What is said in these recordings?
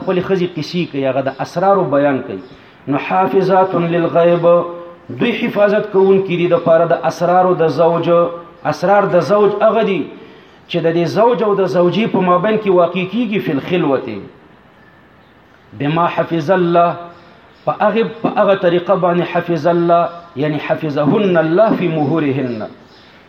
خپلې ښځې قصې کوي هغه د اسرارو بیان کوي نو حافظات للغیب دوی حفاظت کوونکي دي د پاره د اسرارو د زوج اسرار د زوج هغه دي چې د دې زوج او د زوجي په مابین کې واقع کیږي فل خلوته بما حفظ الله په هغه په هغه طریقه باندې حفظ الله یعنی حفظهن الله فی مهورهن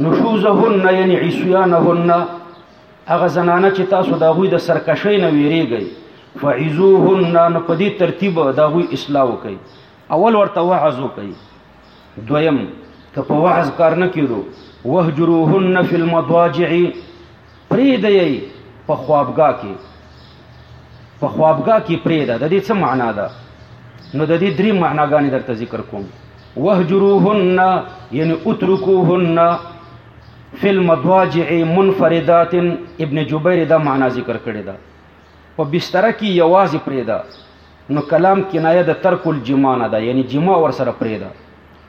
نشوزهن یعنی عصیانهن هغه زنانه چې تاسو دا غوي د سرکشۍ نه ویریږئ فعزوهن نو په دې ترتیب دا غوي اصلاح وکړي اول ورته وعظ وکړي دویم که په وعظ کار نه کیدو وهجروهن فی المضاجع پرېږده یې په خوابګاه کې په خوابګاه کې پرېږده د دې څه معنا ده نو د دې درې معناګانې درته ذکر کوم وهجروهن یعنی اترکوهن فی المضاجع منفردات ابن جبیر دا معنا ذکر کړی ده په بستر کې یوازې پرېږده نو کلام کنایه د ترک الجماع نه ده یعنی جماع ورسره پرېږده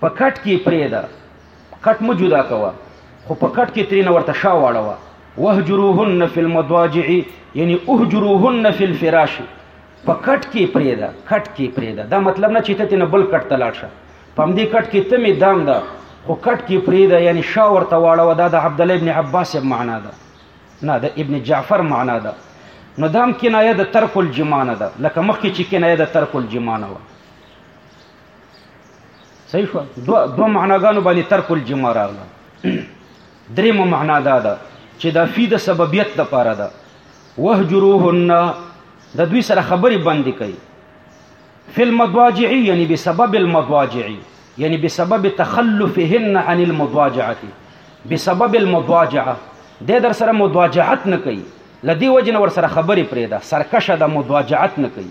په کټ کې یې پرېږده، کټ مه جدا کوه، خو په کټ کې ترېنه ورته شا واړوه، واهجروهن فی المضاجع یعنی اهجروهن فی الفراش په کټ کې یې پرېږده، کټ کې یې پرېږده، دا مطلب نه چې ته ترېنه بل کټ ته لاړ شه، په همدې کټ کې ته مې دام ده، خو کټ کې یې پرېږده یعنی شا ورته واړوه، دا د عبدالله ابن عباس صاحب معنا ده، نه د ابن جعفر معنا ده، نو دا هم کنایه د ترک الجماع نه ده، لکه مخکې چې کنایه د ترک الجماع نه وه. صحیح شو دو دو معناګانو باندې ترک الجما راغله درېمه معنا دا ده چې دا فی د سببیت د پاره ده وهجروهن د دوی سره خبرې بندې کوي فی المضاجع یعنی بسبب المضاجع یعنی بسبب تخلفهن عن المضاجعه بسبب المضاجعه د در سره مضاجعت نه کوي لدی وجنه ور سره خبرې پرې ده سرکشه د مضاجعت نه کوي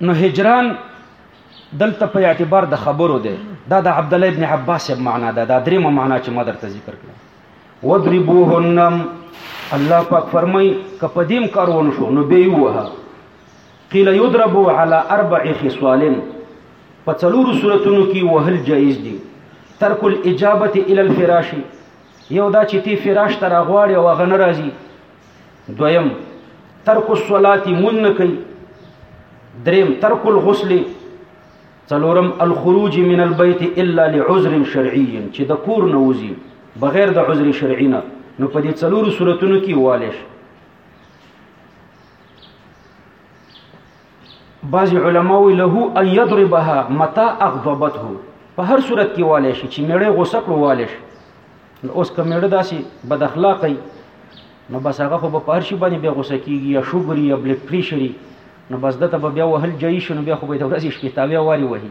نو هجران دلته په اعتبار د خبرو دی دا د عبد الله ابن عباس معنا ده دا درې معنا چې ما درته ذکر کړه وضربوهن الله پاک فرمای کپ دیم کارونه شو نو به یوه قیل یضرب علی اربع خصال په څلورو صورتونو کې وهل جایز دي ترک الاجابه الى الفراش یو دا چې تی فراش تر غواړي او غن راځي دویم ترک الصلاه مون نه کوي دریم ترک الغسل څلورم الخروج من البيت الا لعذر شرعي چې د کور نه وځي بغیر د عذر شرعي نه نو په دې څلورو صورتونو کې والش بعض علما وی له ان یضربها متا اغضبته په هر صورت کې والي شي چې میړه غوسه کړو والي شي اوس که میړه داسې بد اخلاقی نو بس هغه خو په هر شي باندې بیا غوسه کیږي یا شوګري یا بلډ پریشري نو بس دته به بیا وهل جایي شنو بیا خو به د ورځې شپې تاویا واري وهي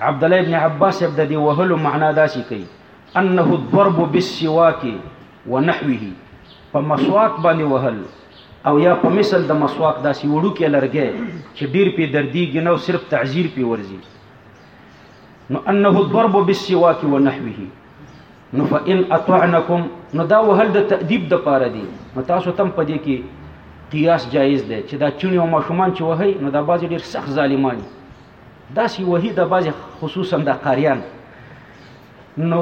عبدالله ابن عباس صاحب د دې وهلو معنا داسې کوي انه الضرب بالسواک ونحوه په مسواک باندې وهل او یا په مثل د مسواک داسې وړو کې لرګي چې ډیر په دردیږي نو صرف تعزیر په ورزي نو انه الضرب بالسواک ونحوه نو فإن اطعنکم نو دا وهل د تأدیب د پاره دی نو تاسو تم پدې کې قیاس جایز دی چې دا چونی او ماشومان چې وهي نو دا باز ډیر سخت ظالمانی داسې وهي دا بعضې خصوصا دا قاریان نو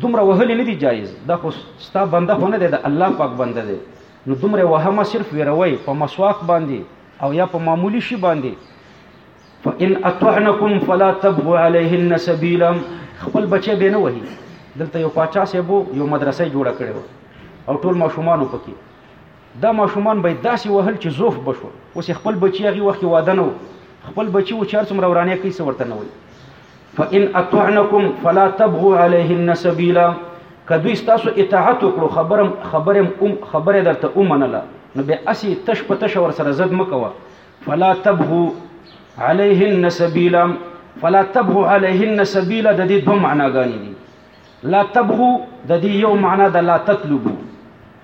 دومره وهلې نه دي جایز دا خو ستا بنده خو نه دی د الله پاک بنده دی نو دومره وهمه صرف ویروي په مسواک باندې او یا په معمولی شي باندې فإن أطعنكم فلا تبغوا عليهن سبيلا خپل بچي به نه وهي دلته یو پاچا سیبو یو مدرسې جوړه کړې او ټول ماشومان پکې دا ماشومان به یې داسې وهل چې زوف به شول. اوس یې خپل بچي هغې وخت کې واده نه و، خپل بچي و چې هر څومره ورانه کوي څه ورته نه وایي. فإن أطعنکم فلا تبغوا علیهن سبیلا که دوی ستاسو اطاعت وکړو، خبره خبره خبره یې درته ومنله، نو بیا هسې تش په تشه ورسره ضد مه کوه. فلا تبغوا علیهن سبیلا فلا تبغوا علیهن سبیلا د دې دوه معناګانې دي. لا تبغوا د دې یو معنا ده لا تطلبوا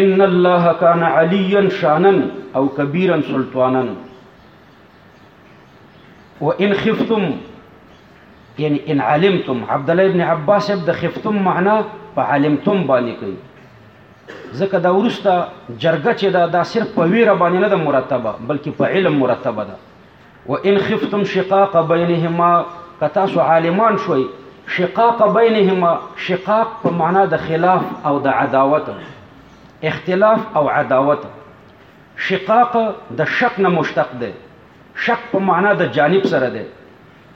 ان الله کان علیا شانا او کبیرا سلطانا وان خفتم یعنی ان علمتم عبد الله ابن عباس ابد خفتم معنا په علمتم باندې کوي ځکه دا ورسته جرګه چې دا دا صرف په ویره باندې نه ده مرتبه بلکې په علم مرتبه ده و ان خفتم شقاق بینهما که تاسو عالمان شوي شقاق بینهما شقاق په معنا د خلاف او د عداوت اختلاف او عداوت شقاق د شق نه مشتق دی شق په معنا د جانب سره دی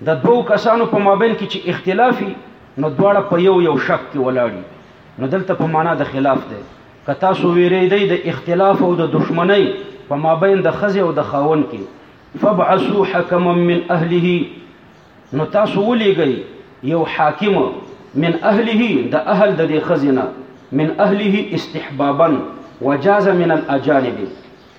د دوو کسانو په مابین کې چې اختلاف وي نو دواړه په یو یو شک کې ولاړ نو دلته په معنا د خلاف دی که تاسو ویریدئ د اختلاف او د دښمنۍ په مابین د ښځې او د خاوند کې فبعثو حکما من اهله نو تاسو ولیږئ یو حاکم من اهله د اهل د دې ښځې نه من اهله استحبابا وجاز من الاجانب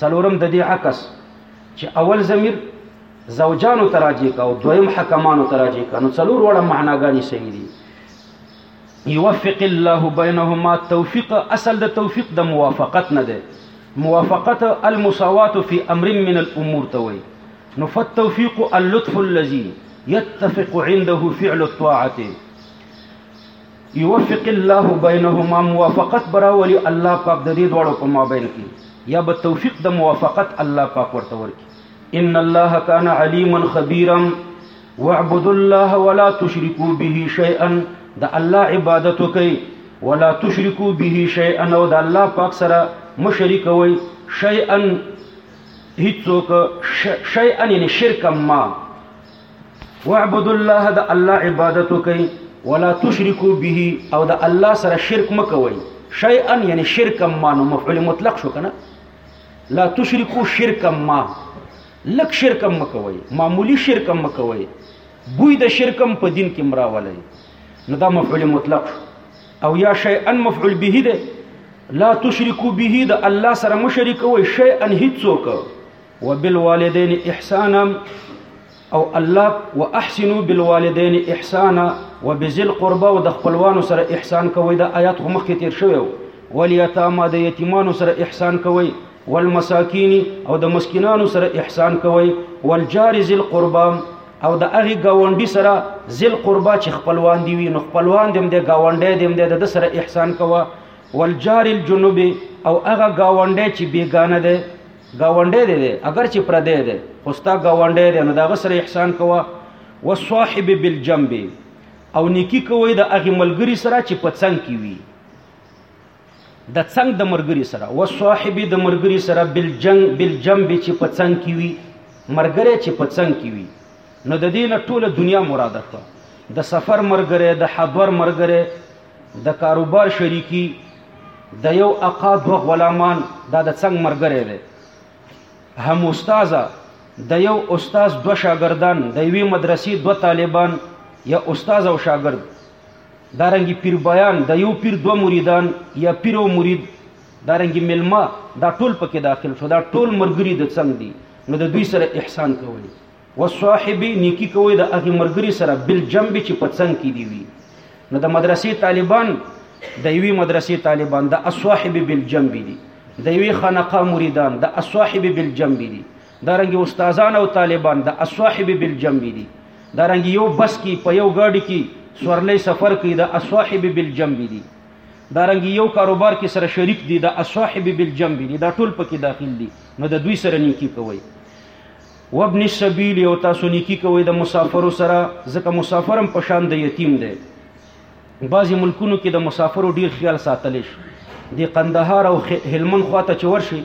څلورم د دې عکس چې اول ضمیر زوجانو ته راجع کا او دویم حکمانو ته راجع کا نو څلور وړه معناګانې صحیح دي یوفق الله بینهما توفیق اصل د توفیق د موافقت نه ده موافقت المساوات فی امر من الامور ته وایي نو فالتوفیق اللطف الذي يتفق عنده فعل الطاعه یوفق الله بینهما موافقت به راولي الله پاک د دې دواړو په مابین کې یا به توفیق د موافقت الله پاک ورته ورکړي ان الله کان علیما خبیرا واعبدوا الله ولا تشركوا به شيئا د الله عبادت کوي ولا تشركوا به شيئا او د الله پاک سره مشرک وي شيئا هیڅوک شيئا یعنی شرک ما واعبدوا الله د الله عبادت وکئ ولا تشركوا به او د الله سره شرک مکوئ شيئا یعنی شرک ما نو مفعول مطلق شو کنه لا تشركوا شرک ما لک شرک مکوئ معمولی شرک مکوئ بوی د شرکم په دین کې مراولای نو دا مفعول مطلق او یا شیئا مفعول به ده لا تشركوا به د الله سره مشرک وي شیئا هیڅوک وبالوالدین احسانا او الله واحسنوا بالوالدین احسانا وبذل قربا او د خپلوانو سره احسان کوي دا آیات هم مخکې تیر شوی ولیتاما د یتیمانو سره احسان کوي والمساکین او د مسکینانو سره احسان کوي والجار ذل قربا او د هغه گاونډي سره ذل قربا چې خپلوان دی وي نو خپلوان دیم د گاونډي دیم د سره احسان کوي والجار الجنوب او هغه گاونډي چې بیگانه ده گاونډی دی دی اگر چې پردی دی خو ستا گاونډی دی نو دغه سره احسان کوه وصاحب بالجنب او نیکی کوي د هغه ملګری سره چې په څنګ کې وي د څنګ د مرګری سره وصاحب د مرګری سره بالجنب بالجنب چې په څنګ کې وي مرګره چې په څنګ کې وي نو د دې نه ټوله دنیا مراده شوه د سفر مرګره د حضور مرګره د کاروبار شریکی د یو اقا دو غلامان دا د څنګ مرګره دی هم استاد د یو استاد دو شاګردان د یوې مدرسې دو طالبان یا استاد او شاګرد دارنګي پیر بیان د یو پیر دو مریدان یا پیر او مرید دارنګي ملما دا ټول پکې داخل شو دا ټول مرګري د څنګ دي نو د دوی سره احسان کوي وصاحب نیکی کوي د هغه مرګري سره بل جنب چې پڅنګ کې دی وي نو د مدرسې طالبان د یوې مدرسې طالبان د اصحاب بالجنب دي د یوې خانقاه مریدان د اصحاب بالجنب دي دا رنګ استادان او طالبان د اصحاب بالجنب دي دا رنګ یو بس کې په یو ګاډي کې سورلې سفر کوي د اصحاب بالجنب دي دا رنګ یو کاروبار کې سره شریک دي د اصحاب بالجنب دي دا ټول پکې داخل دي نو د دوی سره نیکی کوي وابن السبیل او تاسو نیکی کوي د مسافرو سره ځکه مسافرم په شان د یتیم دی بعضی ملکونو کې د مسافرو ډیر خیال ساتل شي د قندهار او هلمند خواته چې ورشي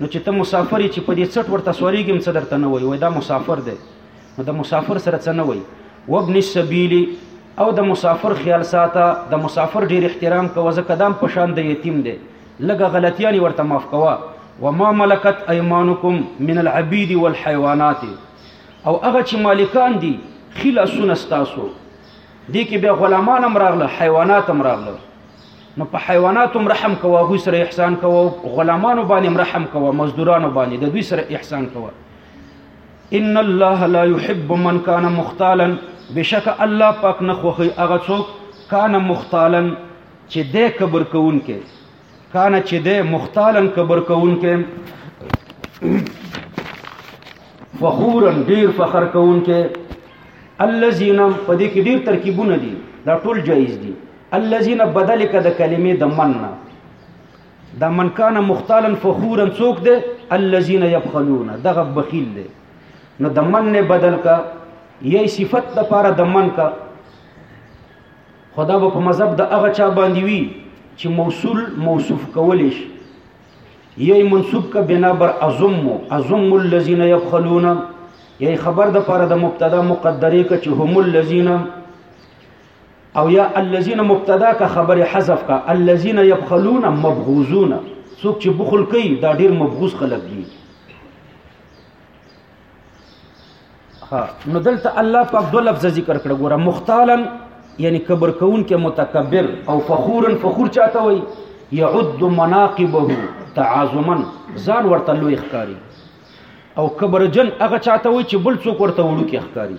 نو چې ته مسافر چې په دې څټ ورته سوريږم څه درته نه وي وای دا مسافر دی نو د مسافر سره څه نه وي وابن السبیل او د مسافر خیال ساته د مسافر ډیر احترام کوه ځکه دام پشان د یتیم دی لږه غلطیانی ورته معاف کوه وما ملکت ايمانكم من العبيد والحيوانات او هغه چې مالکان دي خلا سونه ستاسو دي کې بیا غلامان هم راغله حیوانات هم راغله نو په حیوانات هم رحم کوه غوی سره احسان کوه غلامانو باندې رحم کوه مزدورانو باندې د دوی سره احسان کوه ان الله لا يحب من كان مختالا بشک الله پاک نه خوخي هغه څوک کان مختالن چې دی کبر کوونکی کانه چې دی مختالا کبر کوونکی فخورا ډیر فخر کوونکی الذين په دې کې ډیر ترکیبونه دي دا ټول جایز دي الذين بدل کده کلمې د مننا دا من کان مختالا فخورا څوک دی الذين يبخلون دغه بخیل دی نو د من نه بدل کا یی صفت د پاره د من کا خدا به په مذهب د هغه چا باندې وي چې موصول موصوف کولی شي یی منصوب ک بنا بر ازم ازم الذين يبخلون یی خبر د پاره د مبتدا مقدره ک چې هم الذين او یا الذين مبتدا کا خبر حذف کا الذين يبخلون مبغوزون څوک چې بخل کوي دا ډیر مبغوز خلک دي ها نو دلته الله پاک دو لفظ ذکر کړ ګوره مختالا یعنی کبر کون کې متکبر او فخورا فخور چاته وي يعد مناقبه تعاظما ځان ورته لوی ښکاری او کبرجن هغه چاته وي چې بل څوک ورته وړو کې ښکاری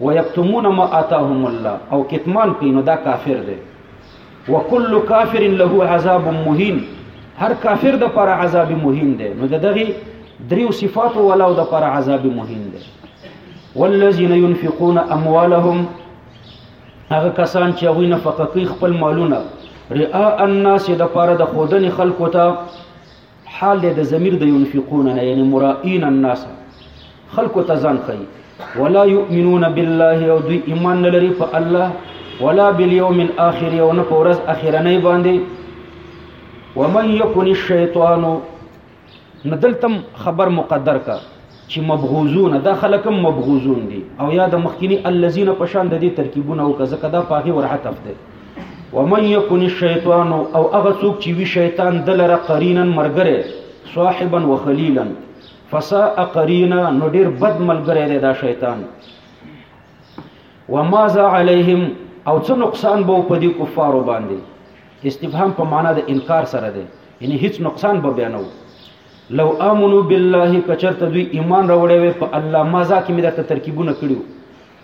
ويكتمون ما آتاهم الله او کتمان کوي نو دا کافر دی وکل کافر له عذاب مهین هر کافر د پر عذاب مهین دی نو دغه دریو صفات ولاو د پر عذاب مهین دی والذین ينفقون اموالهم هغه کسان چې غوی نفقه کوي خپل مالونه رئا الناس د پر د خودن خلکو ته حال دی د ضمیر د ينفقون نه یعنی مرائین الناس خلق ته ځان خي ولا يؤمنون بالله او دوی ایمان نه لري په الله ولا باليوم الاخر او نه په ورځ اخرنۍ باندې ومن يكن الشيطان ندلتم خبر مقدر کا چې مبغوزون دا خلک هم مبغوزون دي او یا د مخکینی الذین په شان د دې ترکیبونه او کزه کدا پاغي ور عطف ده ومن یکن الشیطان او هغه څوک چې وی شیطان دلره قرینا مرګره صاحبا وخلیلا فساء قرینا نو ډیر بد ملګری دی دا شیطان وماذا علیهم او څه نقصان به په دې کفارو باندې استفهام په معنا د انکار سره دی یعنی هیڅ نقصان به بیانو لو امنو بالله کچرته دوی ایمان راوړی وي په الله مازا کې مې درته ترکیبونه کړیو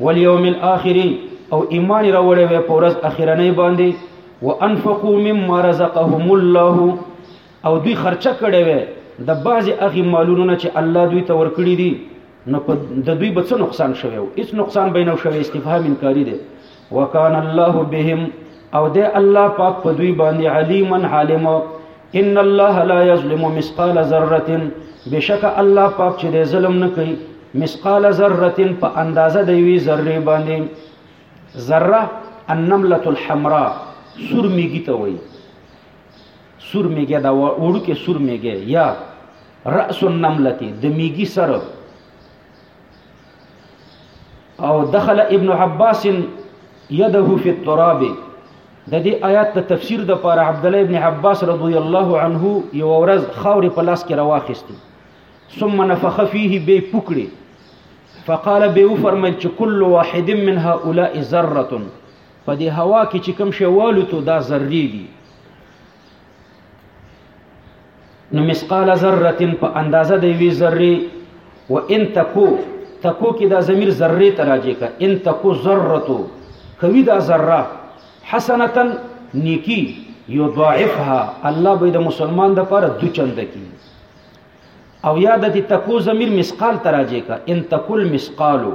والیوم الاخر او ایمان راوړی وي په ورځ اخیرنۍ باندې وانفقوا مما رزقهم الله او دوی خرچه کړی وي د بعضې هغې مالونو نه چې الله دوی ته ورکړي دي نو د دوی به څه نقصان شوی و هیڅ نقصان به نه شوی استفهام انکاري دی وکان الله بهم او د الله پاک په دوی باندې علیما عالم ان الله لا یظلم مثقال ذره بشک الله پاک چې د ظلم نه کوي مثقال ذره په اندازه د وی ذره باندې ذره النمله الحمراء سور میږي ته وایي سور میږي دا وړو کې سور میږي یا راس النمله د میږي سره او دخل ابن عباس يده في التراب د دې آیات د تفسیر د پاره عبد الله ابن عباس رضی الله عنه یو ورځ خاورې په لاس کې راواخیستي ثم نفخ فيه به پکړي فقال به فرمایل چې كل واحد من هؤلاء ذره په دې هوا کې چې کوم شی والو ته دا ذری دي نو مسقال ذره په اندازه د وی ذره و ان تکو تکو کې دا ضمیر ذره ته راځي کا ان تکو ذره کوي دا ذره حسنتا نیکی یضاعفها الله به د مسلمان د پر دو چند کی او یاد دي تکو ضمیر مسقال تراجه کا ان تکل مسقالو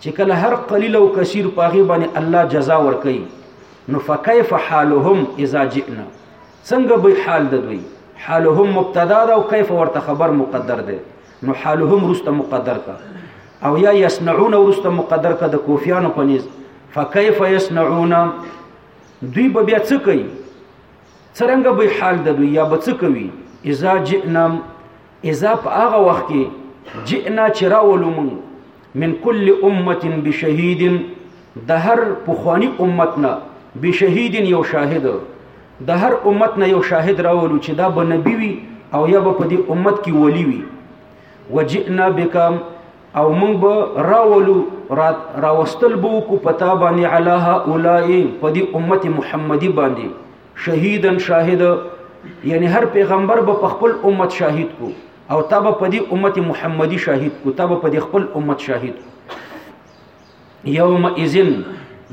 چې کله هر قلیل او کثیر پاغي باندې الله جزا ور کوي نو فكيف حالهم اذا جئنا څنګه به حال د دوی حالهم مبتدا ده او کیف ورته خبر مقدر ده نو حالهم رست مقدر کا او یا یصنعون رست مقدر کا د کوفیانو پنیز فكيف يصنعون دوی به بیا څه کوي څنګه به حال د دوی یا به څه کوي اذا جئنا اذا په هغه وخت کې جئنا چې راولو مونږ من کل امت بشهید د هر پخوانی امت نه بشهید یو شاهد د هر امت نه یو شاهد راولو چې دا به نبی وي او یا به په دې امت کې ولی وي وجئنا بکم او مونږ به راولو راوستل بو کو پتا باندې علاها اولای په دې امت محمدي باندې شهیدا شاهد یعنی هر پیغمبر به په خپل امت شاهد کو او تب په دې امت محمدي شاهد کو تب په دې خپل امت شاهد کو یوم اذن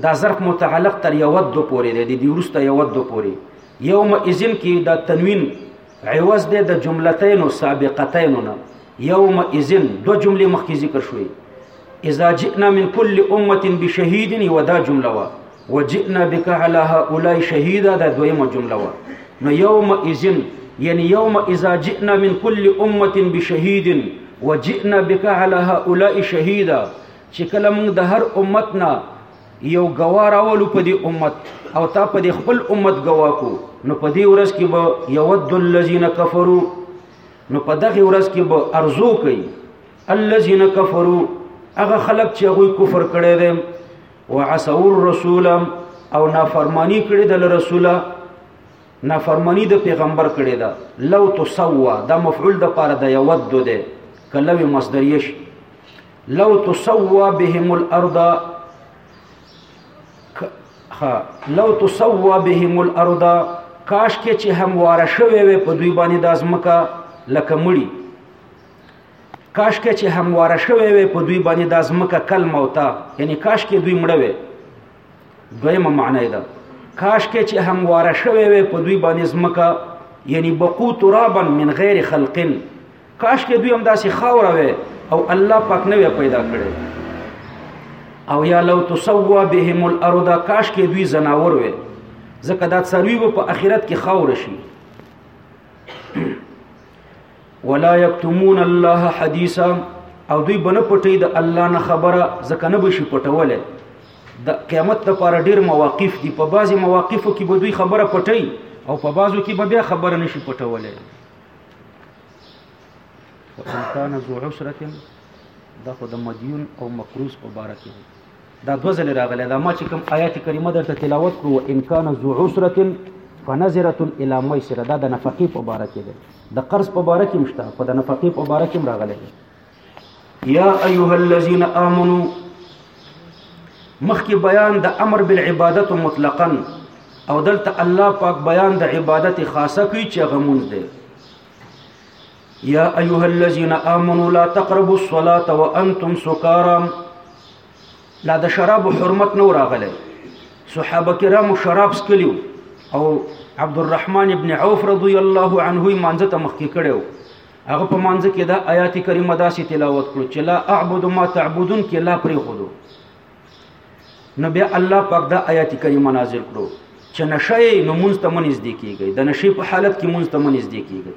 دا ظرف متعلق تر یود دو پورې دی دی ورسته یود دو پورې یوم اذن کې دا تنوین عوض دی د جملتین او سابقتین نه یوم اذن دو جملې مخکې ذکر شوې اذا جئنا من كل امه بشهيد ودا جمله وا وجئنا بك على هؤلاء شهيدا دا دویمه جمله و نو یوم اذن یعنی یوم اذا جئنا من كل امه بشهيد وجئنا بك على هؤلاء شهيدا چې کله موږ د هر امت نه یو گواه راولو په دې امت او تا په دې خپل امت گواه کو نو په دې ورځ کې به یود الذین کفروا نو په دغه ورځ کې به ارزو کوي الذين كفروا هغه خلق چې هغه کفر کړي دي وعصوا الرسول او نافرمانی کړي د رسول نافرمانی د پیغمبر کړي دا لو تسوا دا مفعول د پاره د یود ده کلمه مصدریه شي لو تسوا بهم الارض ها لو تسوا بهم الارض کاش کې چې همواره شوي وي په دوی باندې د ازمکه لکه مړی کاش کې چې همواره شوی وي په دوی باندې د ازمکه کل موتا یعنی کاش کې دوی مړ وي دویمه معنی ده کاش کې چې همواره شوی وي په دوی باندې ازمکه یعنی بقو ترابا من غیر خلق کاش کې دوی هم داسې خاور وي او الله پاک نه وي پیدا کړي او یا لو تسوا بهم الارض کاش کې دوی زناور وي ځکه دا څاروي په اخرت کې خاور شي ولا یکتمون الله حدیثا او دوی بنه پټي د الله نه خبره ځکه نه بشي پټوله د قیامت لپاره ډیر مواقف دي په بعضي مواقفو کې به دوی خبره پټي او په بعضو کې به بیا خبره نشي پټوله وان کان ذو عسره دا خو د مدیون او مقروض په باره کې دا دوه ځلې راغلی دا ما چې کوم آیات کریمه درته تلاوت کړو ان کان ذو عسره فنظره الی میسره دا د نفقې په باره کې دی د قرض په باره کې مشته خو د نفقې په باره کې راغلی دی یا ایها الذین آمنو مخکې بیان د امر بالعبادت مطلقا او دلته الله پاک بیان د عبادت خاصه کوي چې غمونځ دی یا ایها الذین آمنوا لا تقربوا الصلاة وانتم سکارا لا د شراب حرمت نو راغله صحابه کرام شراب سکلیو او عبد الرحمن ابن عوف رضی الله عنه مانځه ته مخکې کړو هغه په مانځه کې دا آیات کریمه داسې تلاوت کړو چې لا اعبد ما تعبدون کې لا پرې خودو نو بیا الله پاک دا آیات کریمه نازل کړو چې نشه نو مونږ ته منځ دی کیږي د نشې په حالت کې مونږ ته منځ دی کیږي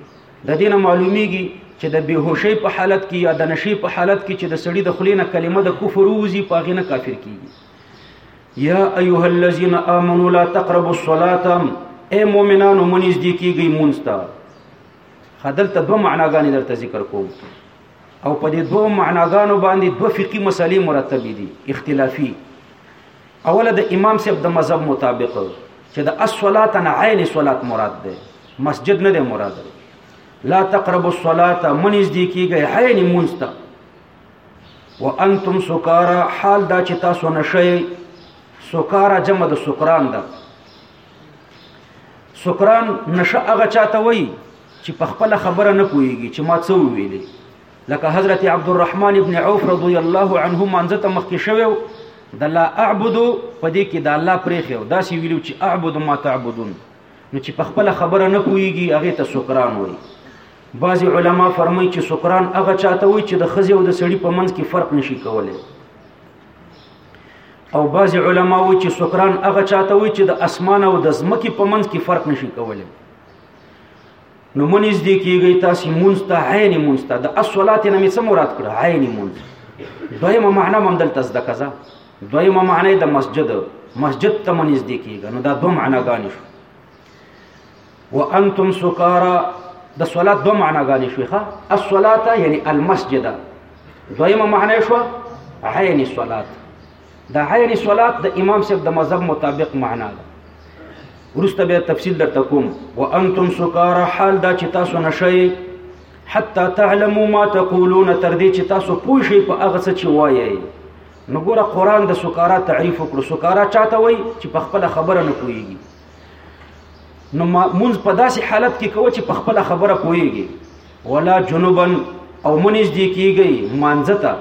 د دینه معلومیږي چې د بیهوشۍ په حالت کې یا د نشې په حالت کې چې د سړی د خلې نه کلمه د کفر ووزي په هغې نه کافر کیږي یا ایها الذین آمنوا لا تقربوا الصلاة اے مؤمنانو منځ دی کیږي مونږ ته خدلته دوه معناګانې درته ذکر کوم او په دې دوه معناګانو باندې دوه فقهي مسلې مرتب دي اختلافي اوله د امام صاحب د مذهب مطابق چې د الصلاه نه عین صلات مراد ده مسجد نه ده مراد لا تقربوا الصلاه منځ دي کیږي عین منستا وانتم سکارا حال دا چې تاسو نشئ سکارا جمع د سکران ده سکران نشه هغه چاته وای چې په خپل خبره نه پويږي چې ما څه ویلې لکه حضرت عبد الرحمن ابن عوف رضی الله عنه مانځه ته مخکې شوی د لا اعبد په دې کې د الله پرې خو دا سی ویلو چې اعبد ما تعبدون نو چې په خپل خبره نه پويږي هغه ته سکران وای بعض علما فرمایي چې سکران هغه چاته وای چې د خزي او د سړي په منځ کې فرق نشي کولای او بعض علما وایي چې سکران هغه چاته وایي چې د اسمان او د ځمکې په منځ کې فرق نشي کولی نو منځ دې کېږي تاسو مونږ ته عین مونږ ته د اصلات نه مې څه مراد کړه عین مونږ دویمه معنا هم دلته زده کزا دویمه معنی د مسجد مسجد ته منځ دې کېږي نو دا دوه معناګانې شو وانتم سکارا د صلات دوه معناګانې شوې ښه الصلات یعنی المسجد دویمه معنی شو عین صلات د عین صلات د امام صاحب د مذهب مطابق معنا ده ورسته به تفصیل درته کوم وانتم سکارا حال دا چې تاسو نشئ حتا تعلموا ما تقولون تر دې چې تاسو پوه شئ په هغه څه چې وایئ نو ګوره قران د سکارا تعریف وکړو سکارا چاته وای چې په خپل خبره نه پويږي نو مونږ په داسې حالت کې کوو چې په خپل خبره پويږي ولا جنوبن او مونږ دې کیږي مانځه ته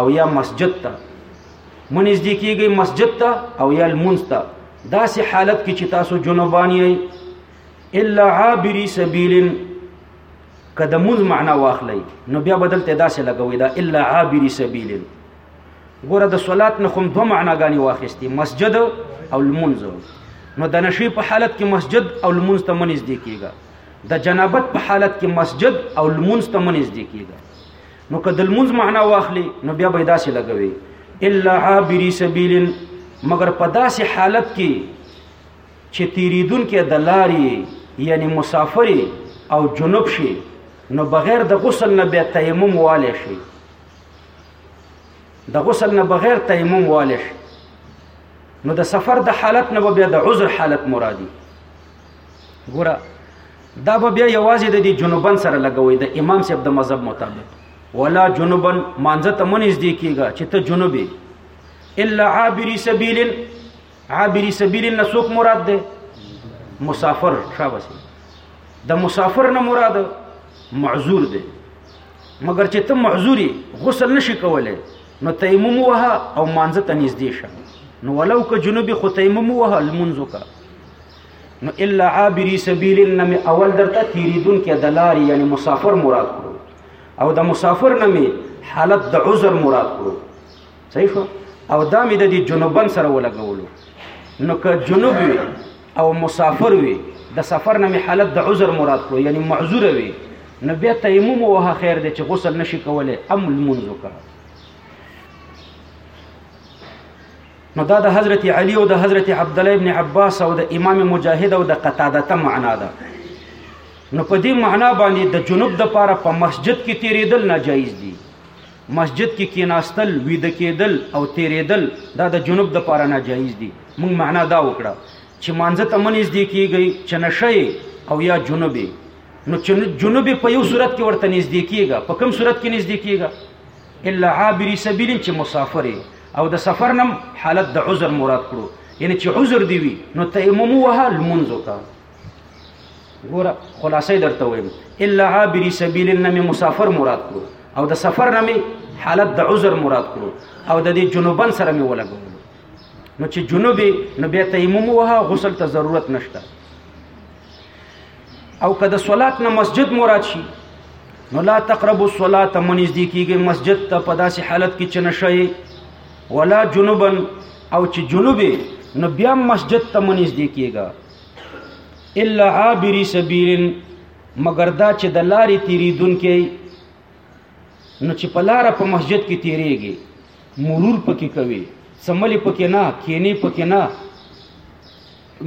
او یا مسجد ته مونږ دې کیږي مسجد ته او یا المنځ ته داسې حالت کې چې تاسو جنوبان یې الا عابری سبیل کده مونږ معنا واخلئ نو بیا بدلته داسې لګوي دا الا عابری سبیل ګوره د صلات نه کوم دوه معناګانې واخیستې مسجد او لمونځ نو د نشي په حالت کې مسجد او لمونځ ته منځ دی کیږي د جنابت په حالت کې مسجد او لمونځ ته منځ دی کیږي نو که د لمونځ معنا واخلي نو بیا به داسې لګوي الا عابری سبیل مگر په داسې حالت کې چې تیریدونکو د لارې یعنی مسافر او جنوب شي نو بغیر د غسل نه بیا تیمم والي شي د غسل نه بغیر تیمم والش نو د سفر د حالت نه بیا د عذر حالت مرادي ګوره دا به بیا یوازې د دې جنوبن سره لګوي د امام صاحب د مذهب مطابق ولا جنوبن مانځه ته منځ دی کیږي چې ته جنوبي الا عابر سبیل عابری سبیل نه څوک مراد ده مسافر شاباس د مسافر نه مراد معذور ده مګر چې ته معذوري غسل نشي کولای نو تیمم وه او مانزه ته نږدې شه نو ولو که جنوبي خو تیمم وه لمونځو کا نو الا عابری سبیل نم اول درته تیریدون کې د لارې یعنی مسافر مراد کړو او د مسافر نمې حالت د عذر مراد کړو صحیح شو او دا مې د دې جنوبن سره ولګولو نو که جنوب وي او مسافر وي د سفر نه مې حالت د عذر مراد کړو یعنی معذور وي نو بیا تیمم وه خیر دی چې غسل نشي کولی ام لمونځ وکړه نو دا د حضرت علی او د حضرت عبد الله ابن عباس او د امام مجاهد او د قتاده ته معنا ده نو په دې معنا باندې د جنوب د پاره په مسجد کې تیرېدل ناجایز دي مسجد کې کیناستل ویده کېدل او تیرېدل دا د جنوب د پاره ناجایز دي موږ معنا دا وکړه چې مانځه ته منځ دی کېږي چې نشه او یا جنوبې نو چې جنوبې په یو صورت کې ورته نږدې کېږي په کوم صورت کې نږدې کېږي الا عابری سبیل چې مسافر او د سفر نم حالت د عذر مراد کړو یعنی چې عذر دی وي نو تیمم وه لمونځ وکړه ګوره خلاصې درته وایم الا عابری سبیل نمی مسافر مراد کړو او د سفر نمی حالت د عذر مراد کړو او د دې جنوبن سره می ولګولو نو چې جنوبي نو بیا تیمم وه غسل ته ضرورت نشته او کله صلات نه مسجد مراد شي نو لا تقربوا الصلاه منځ دی کیږي مسجد ته په داسې حالت کې چې نشي ولا جنوبن او چې جنوبي نو بیا مسجد ته منځ دی کیږي الا عابری سبیل مگر دا چې د لارې تیریدونکي نو چې په لار په مسجد کې تیریږي مرور پکې کوي سملې پکې نه کینې پکې نه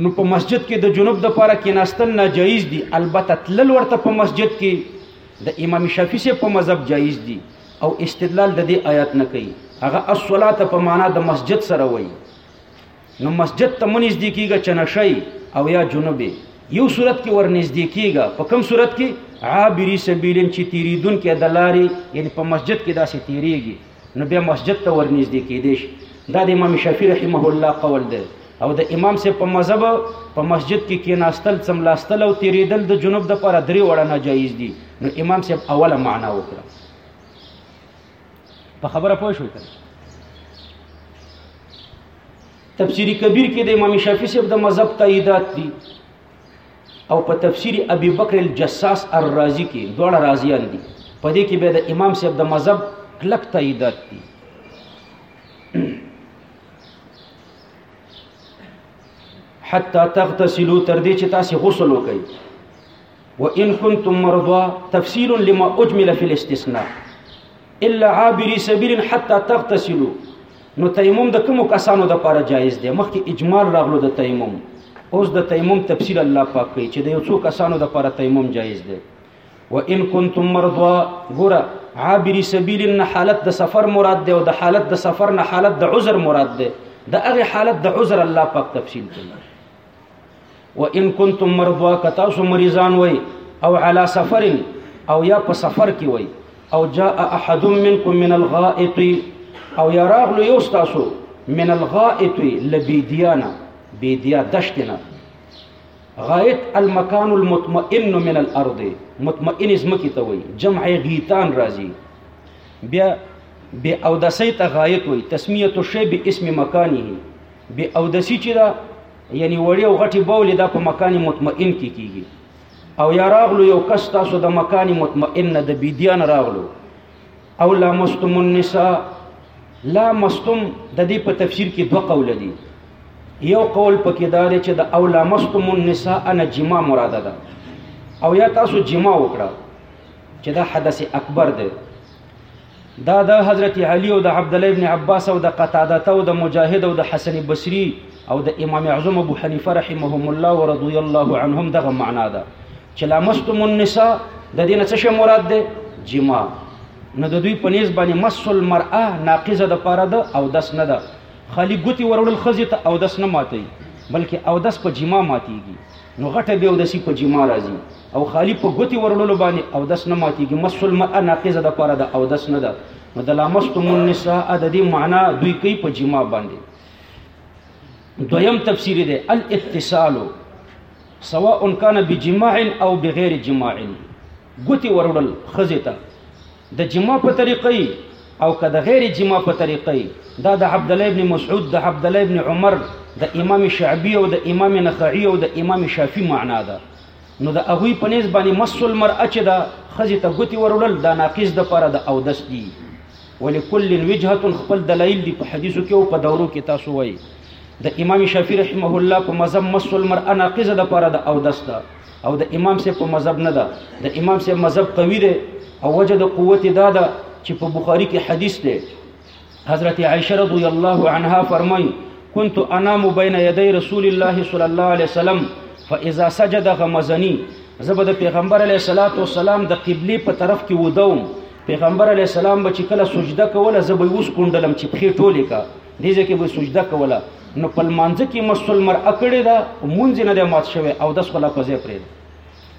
نو په مسجد کې د جنوب د پاره کې ناستل ناجایز دي البته تلل ورته په مسجد کې د امام شافعي سه په مذهب جایز دي او استدلال د دې آیات نه کوي هغه الصلاه په معنا د مسجد سره وایي نو مسجد ته مونږ نږدې کیږي چنشي او یا جنوبي یو صورت کې ورنږدې کیږي په کوم صورت کې عابری سبیلن چې تیریدون کې د لارې یعنی په مسجد کې داسې تیریږي نو بیا مسجد ته ورنږدې کیدې شي دا د امام شافعي رحمه الله قول دی او د امام سه په مذهب په مسجد کې کیناستل څملاستل او تیریدل د جنوب د پر درې وړه ناجایز دي نو امام سه اوله معنا وکړه په خبره پوه شوي کنه تفسیر کبیر کې د امام شافعي صاحب د مذهب تاییدات دي او په تفسیر ابي بکر الجساس الرازي کې دوړه رازيان دي په دې کې به د امام صاحب د مذهب کلک تاییدات دي حتی تغتسلو تر دې چې تاسو غسل وکړئ وان كنتم مرضى تفسير لما اجمل في الاستثناء الا عابري سبيل حتى تغتسلوا نو تیمم د کوم کسانو د لپاره جایز دی مخکې اجمال راغلو د تیمم اوس د تیمم تفصیل الله پاک کوي چې د یو څو کسانو د لپاره تیمم جایز دی وان کنتم مرضى ګره عابري سبيل نه حالت د سفر مراد دی او د حالت د سفر نه حالت د عذر مراد دی د هغه حالت د عذر الله پاک تفصیل کوي وان کنتم مرضوا کتا سو مریضان وای او علی سفر او یا په سفر کې وای او جاء احد منکم من الغائط او یا راغلو یو تاسو من الغائط لبیدیانا بیدیا دشتنا غائط المکان المطمئن من الارض مطمئن زمکی ته وای جمع غیتان راځي بیا بیا او دسیت غائط وای تسمیه الشی باسم مکانه بې اودسي چې ده یعنی وړې او غټې بولې دا په مکان مطمئن کې کیږي او یا راغلو یو کس تاسو د مکان مطمئن نه د بیدیان راغلو او لا مستم النساء لا مستم د دې په تفسیر کې دوه قول دي یو قول پکې دا دی چې د او لا مستم النساء انا جما مراد ده او یا تاسو جما وکړه چې دا حدث اکبر دی دا د حضرت علی او د عبد الله ابن عباس او د قتاده او د مجاهد او د حسن بصری او د امام اعظم ابو حنیفه رحمهم الله ورضی الله عنهم دغه معنا ده چې لامستم النساء د دې نه څه شی مراد ده جما نو د دوی په نسبت باندې مس المرأه ناقضه د پاره ده او دس نه ده خالی ګوتی ورول خزی ته او دس نه ماتي بلکې او دس په جما ماتيږي نو غټه به او دسی په جما راځي او خالی په ګوتی ورړلو باندې او دس نه ماتیږي مس المرأه ناقضه د پاره ده او دس نه ده نو د لامستم النساء د دې معنا دوی کوي په جما باندې دویم تفسیر دی الاتصال سواء کان بجماع او بغیر جماع ګوتی ورړل خزه ته د جما په طریقې او که د غیر جما په طریقې دا د عبد الله ابن مسعود د عبد الله ابن عمر د امام شعبی او د امام نخعی او د امام شافعی معنا ده نو د هغوی په نس باندې مس المرأه چې د ښځې ته ګوتې وروړل دا ناقص دپاره د اودس دي ولکل وجهة خپل دلایل دي په حدیثو کې او په دورو کې تاسو وایي د امام شافعي رحمه الله په مذهب مس المرأه ناقصه دپاره د اودس ده او د امام سه په مذهب نه ده د امام سه مذهب قوي ده او وجه د قوت دا ده چې په بخاري کې حدیث ده حضرت عائشه رضی الله عنها فرمای كنت انام بين يدي رسول الله صلى الله عليه وسلم فاذا سجد غمزني زبد پیغمبر علیه الصلاۃ والسلام د قبله په طرف کې ودوم پیغمبر علیه السلام به چې کله سجده کوله زه به اوس کونډلم چې پخې ټولې کا دې ځکه به سجده کوله نو په مانځ کې مسل مر اکړې دا مونږ نه د مات شوی او د خپل په ځای پرې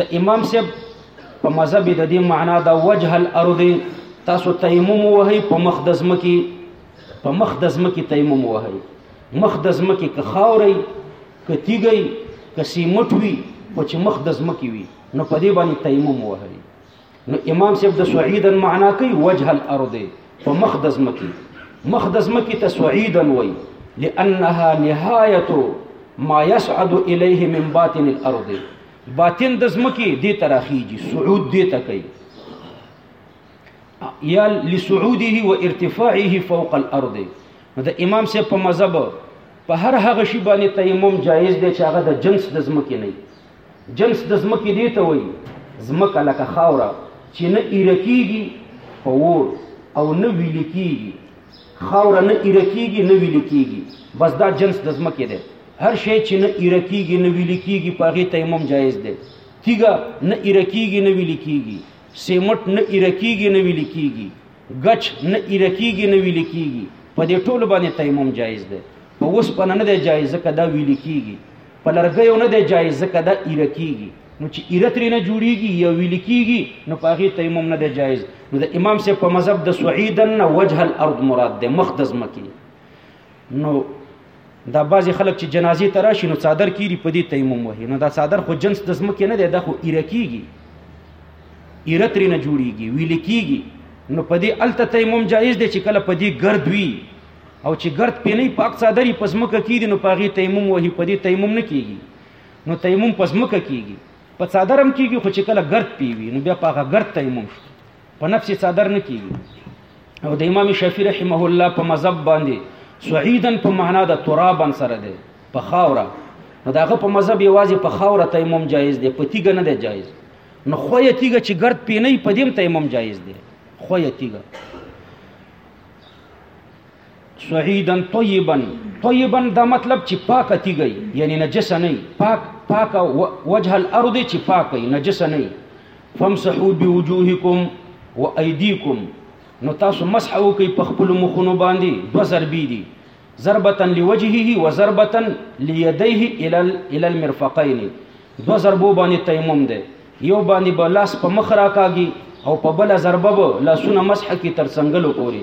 د امام صاحب په مذهب د دې معنا دا وجه الارض تاسو تیمم وهي په مخ د ځمکې په مخ د ځمکې تیمم وهي مخ د ځمکې که خاوري که تیږي که سیمټ وي خو چې مخ د ځمکې وي نو په دې باندې تیمم وهي نو امام صاحب د سعیدن معنا کوي وجه الارض په مخ د ځمکې مخ د ځمکې ته سعیدن وایي لانها نهایت ما يصعد الیه من باطن الارض باطن د ځمکې دې تراخیږي سعود دې ته کوي یا لسعوده و ارتفاعه فوق الارض نو د امام صاحب په مذهب په هر هغه شی باندې تیمم جایز دی چې هغه د جنس د ځمکې نه جنس د ځمکې دې ته وایي ځمکه لکه خاوره چې نه ایره کېږي په اور او نه ویلې کېږي خاوره نه ایره کېږي نه ویلې کېږي بس دا جنس د ځمکې دی هر شی چې نه ایره کېږي نه ویلې کېږي په هغې تیمم جایز دی تیږه نه ایره کېږي نه ویلې کېږي سیمټ نه ایره کېږي نه ویلې کېږي ګچ نه ایره کیږي نه ویل کیږي په دې ټولو باندې تیمم جایز دی په وسپنه نه دی جایز ځکه دا ویل کیږي په لرګیو نه دی جایز ځکه دا ایره کیږي نو چې ایره ترې نه جوړیږي یا ویل کیږي نو په هغې تیمم نه دی جایز نو د امام صاحب په مذهب د سعیدن نه وجه الارض مراد دی مخ د ځمکې نو دا بعضی خلک چې جنازې ته راشي نو څادر کیری په دې تیمم وهي نو دا څادر خو جنس د ځمکې نه دی دا خو ایره کیږي ایره ترې نه جوړیږي ویل کیږي نو په دې الته تیمم جایز دی چې کله په دې ګرد وي او چې ګرد پې نه پاک څادر یې په ځمکه کیږي نو په هغې تیمم وهي په دې تیمم نه کیږي نو تیمم په ځمکه کیږي په څادر هم کیږي خو چې کله ګرد پې وي نو بیا په هغه ګرد تیمم شو په نفس صدر نه کیږي او د امام شافعي رحمه الله په مذهب باندې سعیدن په معنا د ترابن سره دی په خاوره نو داغه په مذهب یوازې په خاوره تیمم جایز دی په تیګه نه دی جایز نو خو یې تیګه چې ګرد پینې په دیم تیمم جایز دی خو یې تیګه سعیدن طیبن طیبن دا مطلب چې پاک تیږي یعنی نجس نه پاک پاک وجه الارض چې پاک نجس نه فمسحوا بوجوهکم وایدیکم نو تاسو مسح وکي په خپل مخونو باندې دو ضربې دي ضربه لوجهه وضربه ليديه الى الى المرفقين دو ضربو باندې تیمم ده یو باندې به لاس په مخ راکاږي او په بل ضربه به لاسونه مسح کی تر څنګلو پوري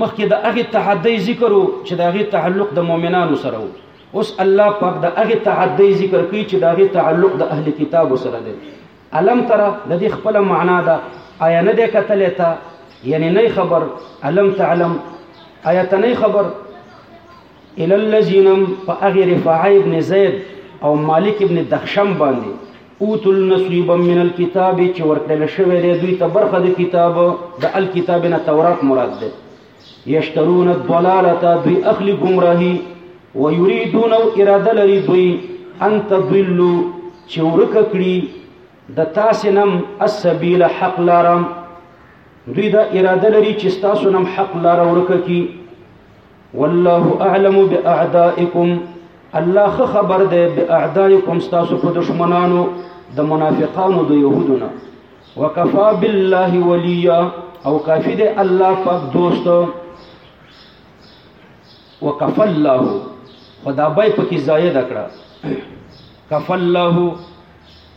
مخکې د هغې تحدۍ ذکر و چې د هغې تعلق د مؤمنانو سره و اوس الله پاک د هغې تحدۍ ذکر کوي چې د هغې تعلق د اهل کتابو سره دی الم تره د دې خپله معنا ده آیا نه دی کتلی تا یعنی نه خبر الم تعلم آیا ته نه خبر الى الذين فاغي رفاع ابن زيد او مالک ابن دخشم باندې اوت النصيب من الكتاب چې ورکړل شوی دی دوی ته برخه د کتاب د الکتاب نه تورات مراد ده یشترون الضلاله دوی اخلی گمراهی ويريدون اراده لري دوی ان تضلوا چې ورک کړي د تاسو نم السبيل حق لارم دوی دا اراده لري چې تاسو نم حق لار ورک کړي والله اعلم باعدائکم الله خ خبر ده باعدائکم تاسو په دشمنانو د منافقانو د يهودونه وکفا بالله وليا او کافی ده الله پاک دوست وکفا الله خدا به پکې زائد کړه کفا الله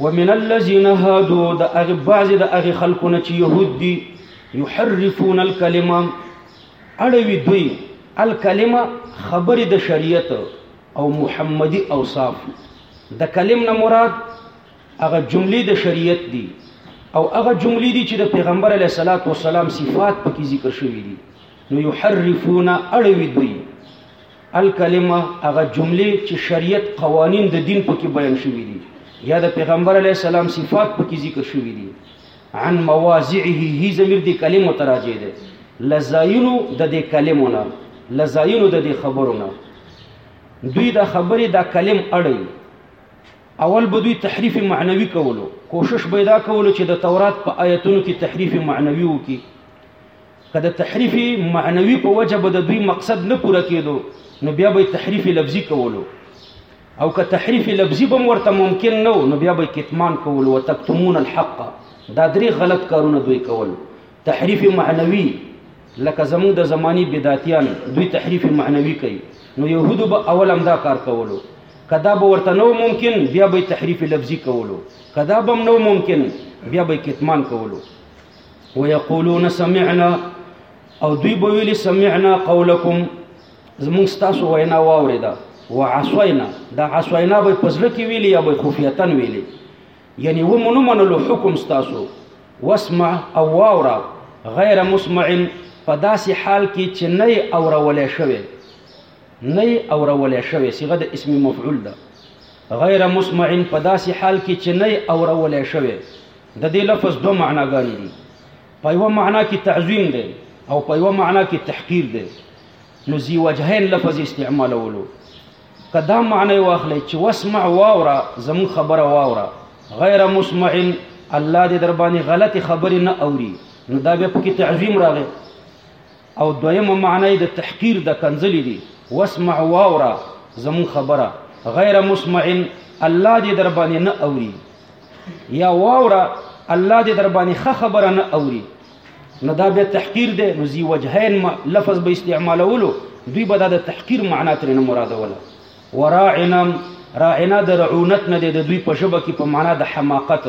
ومن الذين هادوا د هغه بعضې د هغه خلکو نه چې یهود دي یحرفون الکلمه اړوي دوی الکلمه خبرې د شریعت او محمدي اوصاف د کلم نه مراد هغه جملې د شریعت دي او هغه جملې دي چې د پیغمبر علیه الصلاۃ والسلام صفات پکې ذکر شوي دي نو یحرفون اړوي دوی الکلمه هغه جملې چې شریعت قوانین د دین پکې بیان شوي دي یا د پیغمبر علی السلام صفات پکې ذکر شوي دي عن مواضعه هی زمیر دی کلمه تراجه ده لزاینو د دې کلمو نه لزاینو د دې خبرو نه دوی دا خبرې دا کلم اړي اول به دوی تحریف معنوي کولو کوشش به دا کولو چې د تورات په آیتونو کې تحریف معنوي وکړي که د تحریف معنوي په وجه به د دوی مقصد نه پوره کېدو نو بیا به تحریف لفظي کولو او که تحریف لفظي به ورته ممکن نه نو بیا به کتمان کول او تکتمون الحق دا درې غلط کارونه دوی کول تحریف معنوي لکه زموږ د زمانی بدعتیان دوی تحریف معنوي کوي نو يهودو به اول هم دا کار کولو کدا به ورته نو ممکن بیا به تحریف لفظي کولو کدا به نو ممکن بیا به کتمان کولو ويقولون سمعنا او دوی به ویلي سمعنا قولکم زمونږ ستاسو وینا واورېده وعصینا دا عصینا به په زړه کې ویلي یا به خفیتن ویلي یعنی ومنو منلو حکم ستاسو واسمع او واوره غیر مسمع په داسې حال کې چې نه یې اورولای شوی نه یې اورولی شوی صیغه د اسم مفعول ده غیر مسمع په داسې حال کې چې نه یې اورولی شوی د دې لفظ دوه معناګانې دي په یوه معنا کې تعظیم دی او په یوه معنا کې تحقیر دی نو ذی وجهین لفظ استعمالولو که دا معنی واخلئ چې واسمع واوره زموږ خبره واوره غیر مسمع الله دې در باندې غلطې خبرې نه اوري نو دا بیا پکې تعظیم راغی او دویمه معنی د تحقیر د کنزلی دی واسمع واورا زمون خبره غیر مسمع الله دې در باندې نه اوري یا واورا الله دې در باندې خه خبره نه اوري نو دا به تحقیر دی نو زی وجهین لفظ به استعمالولو دوی به دا د تحقیر معنا ترې نه مرادوله وراعنم راعنا د رعونت نه دی د دوی په ژبه کې په معنا د حماقت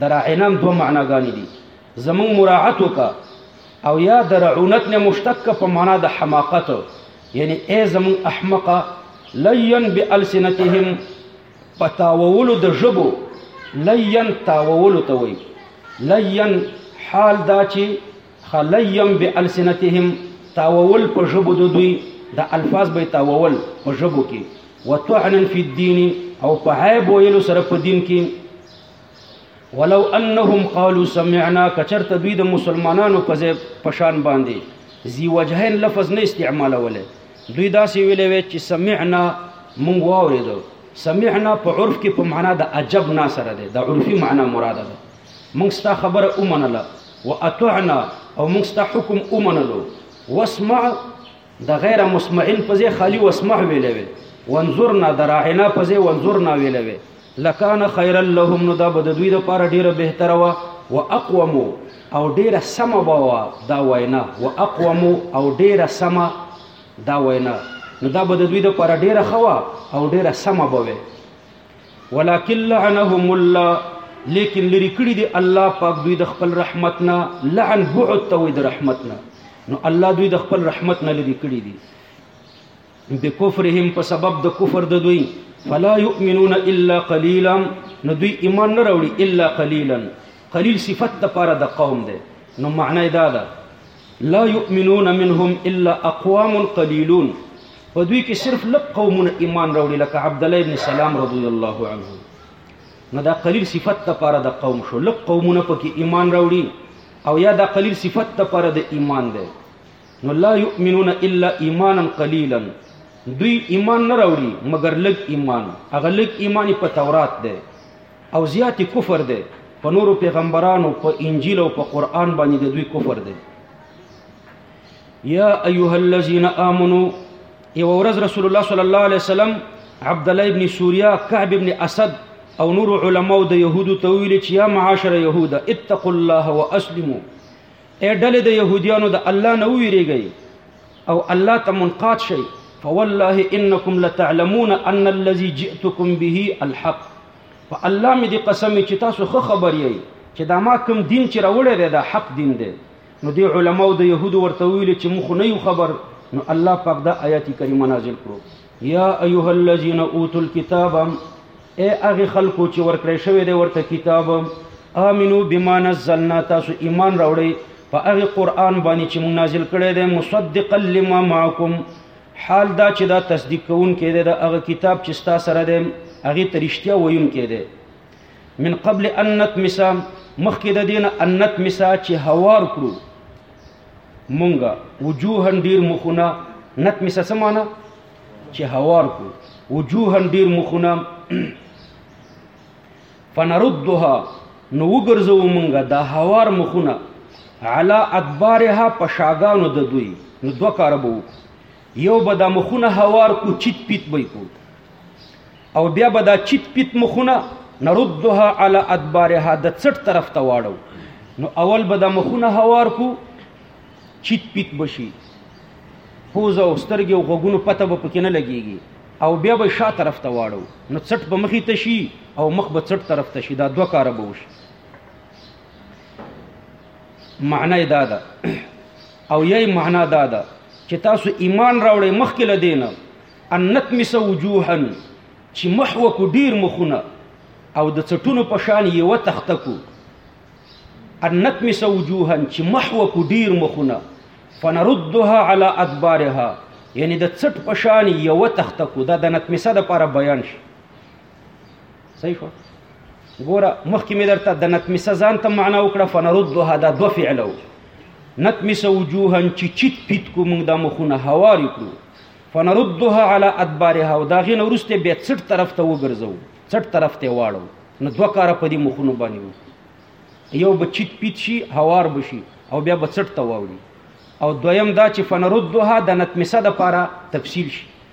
د راعنم دوه معناګانې دي زمون مراعات وکا او یا د رعونت نه مشتق په معنا د حماقت یعنی ای زمون احمقه لین بالسنتهم پتاوولو د جبو لین تاوولو ته وای لین حال دا چې خلیم بالسنتهم تاوول په جبو د دوی د الفاظ به تاوول په جبو کې وتعنا فی الدین او په عیب ویلو سره په دین کې ولو انهم قالوا سمعنا کچرت دوی د مسلمانانو په ځای پشان باندې زی وجهین لفظ نه استعمالوله دوی داسې ویلې وی چې سمعنا مونږ واورېدو سمعنا په عرف کې په معنا د عجب نا سره ده د عرفي معنا مراد ده مونږ ستا خبره اومنله واطعنا او مونږ ستا حکم اومنلو واسمع د غیر مسمعن په ځای خالی وسمع ویلې وي وانظرنا دراعنا په ځای وانظرنا ویلې وي لکان خیر لهم نو دا به د دوی لپاره ډیره بهتره وه واقوم او ډیره سمه به وه دا وینا واقوم او ډیره سمه دا وینا نو دا به د دوی لپاره ډیره ښه وه او ډیره سمه به وي ولكن لعنهم الله لیکن لري کړي دي الله پاک دوی د خپل رحمت نه لعن بعد ته وي د رحمت نه نو الله دوی د خپل رحمت نه لري کړي دي بکفرهم په سبب د کفر د دوی فلا يؤمنون الا قليلا نو دوی ایمان نه راوړي الا قليلا قليل صفت د پاره د قوم ده نو معنی دا ده لا یؤمنون منهم الا اقوام قلیلون په دوی کې صرف لږ قومونه ایمان راوړي لکه عبد الله ابن سلام رضی الله عنه نو دا قلیل صفت لپاره د قوم شو لږ قومونه پکې ایمان راوړي او یا دا قلیل صفت لپاره د ایمان دی نو لا یؤمنون الا ایمانا قلیلا دوی ایمان نه راوړي مګر لږ ایمان هغه لږ ایمان په تورات دی او زیات کفر دی په نورو پیغمبرانو په انجیل او په قران باندې د دوی کفر دی یا ایها الذین آمنو یو ورځ رسول الله صلی الله علیه وسلم عبد الله ابن سوریا کعب ابن اسد او نور علماء د يهودو ته ویل چې یا معاشر يهود اتقوا الله واسلموا اې ډلې د يهوديانو د الله نه ویریږئ او الله ته منقاد شئ فوالله انکم لتعلمون ان الذي جئتكم به الحق په الله مې دې قسم چې تاسو خو خبر یې چې دا ما کوم دین چې راوړی دی دا حق دین دی نو دی علماو د يهودو ورته ویل چې مخ نه یو خبر نو الله پاک دا آیات کریمه نازل کړو یا ایها الذین اوتوا الكتاب اے هغه خلکو چې ورکړی شوی دی ورته کتاب امنو بما نزلنا تاسو ایمان راوړی په هغه قران باندې چې موږ نازل کړی دی مصدقا لما معکم حال دا چې دا تصدیق کوون کې دی دا هغه کتاب چې تاسو سره دی هغه ترشتیا ویون کې دی من قبل انت مسا مخکې د دین انت مسا چې هوار کړو مونږه وجوهن ډیر مخونه نت می څه معنا چې هوار کو وجوهن ډیر مخونه فنردها نو وګرځو مونږه دا هوار مخونه علا ادبارها پشاګانو د دوی نو دوه کار بو یو به دا مخونه هوار کو چیت پیت به کو او بیا به دا چیت پیت مخونه نردها علی ادبارها د څټ طرف ته واړو نو اول به دا مخونه هوار کو چیت پیت بشي پوزه او سترګې او غوګونو پته به پکې نه لګيږي او بیا به شا طرف ته واړو نو څټ به مخې ته شي او مخ به څټ طرف ته شي دا دوه کاره به وشي معنی دا ده او یی معنا دا ده چې تاسو ایمان راوړې مخکې له دې نه ان نطمس وجوها چې مخ وکړو ډیر مخونه او د څټونو په شان یوه تخته کو ان نطمس وجوها چې مخ وکړو ډیر مخونه فنردها على ادبارها یعنی د څټ په شان یوه تخته کو دا د نطمسه لپاره بیان شي صحیح شو ګوره مخکې مې درته د نتمسه ځان ته معنا وکړه فنردها دا دوه فعله و نتمسه وجوها چې چیت پیت کو موږ دا مخونه هوار کړو فنردها على ادبارها او دا غینه ورسته به څټ طرف ته وګرځو څټ طرف ته واړو نو دوه کار په دې مخونو باندې وو یو به چیت پیت شي هوار بشي او بیا به څټ ته واوړي او دویم دا چې فنردها د نتمسه د پاره تفصیل شي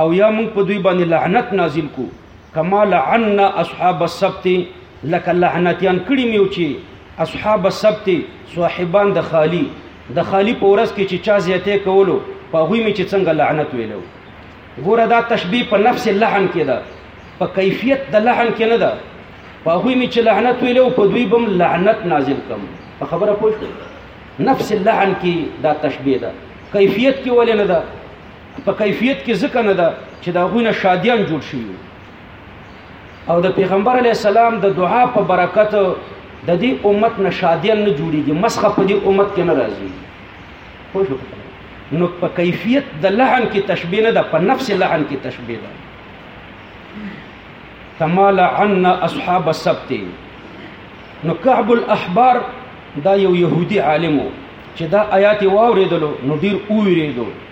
او یا موږ په دوی باندې لعنت نازل کو کما لعنا اصحاب السبت لکه لعنتیان کړي میو چې اصحاب السبت صاحبان د خالی د خالی په ورځ کې چې چا زیاته کولو په غوی می چې څنګه لعنت ویلو ګوره دا تشبیه په نفس لحن کې ده په کیفیت د لحن کې نه ده په غوی می چې لعنت ویلو په دوی بم لعنت نازل کم په خبره پوه نفس لحن کې دا تشبیه ده کیفیت کې ولې نه ده په کیفیت کې ځکه نه ده چې د هغوی نه شادیان جوړ شوي او د پیغمبر علی السلام د دعا په برکت د دې امت نه شادیان نه جوړیږي مسخه په دې امت کې نه راځي خو شو نو په کیفیت د لحن کې تشبیه نه ده په نفس لحن کې تشبیه ده تمال عنا اصحاب السبت نو کعب الاحبار دا یو يهودي عالمو چې دا آیات واورېدلو نو ډیر اوریدو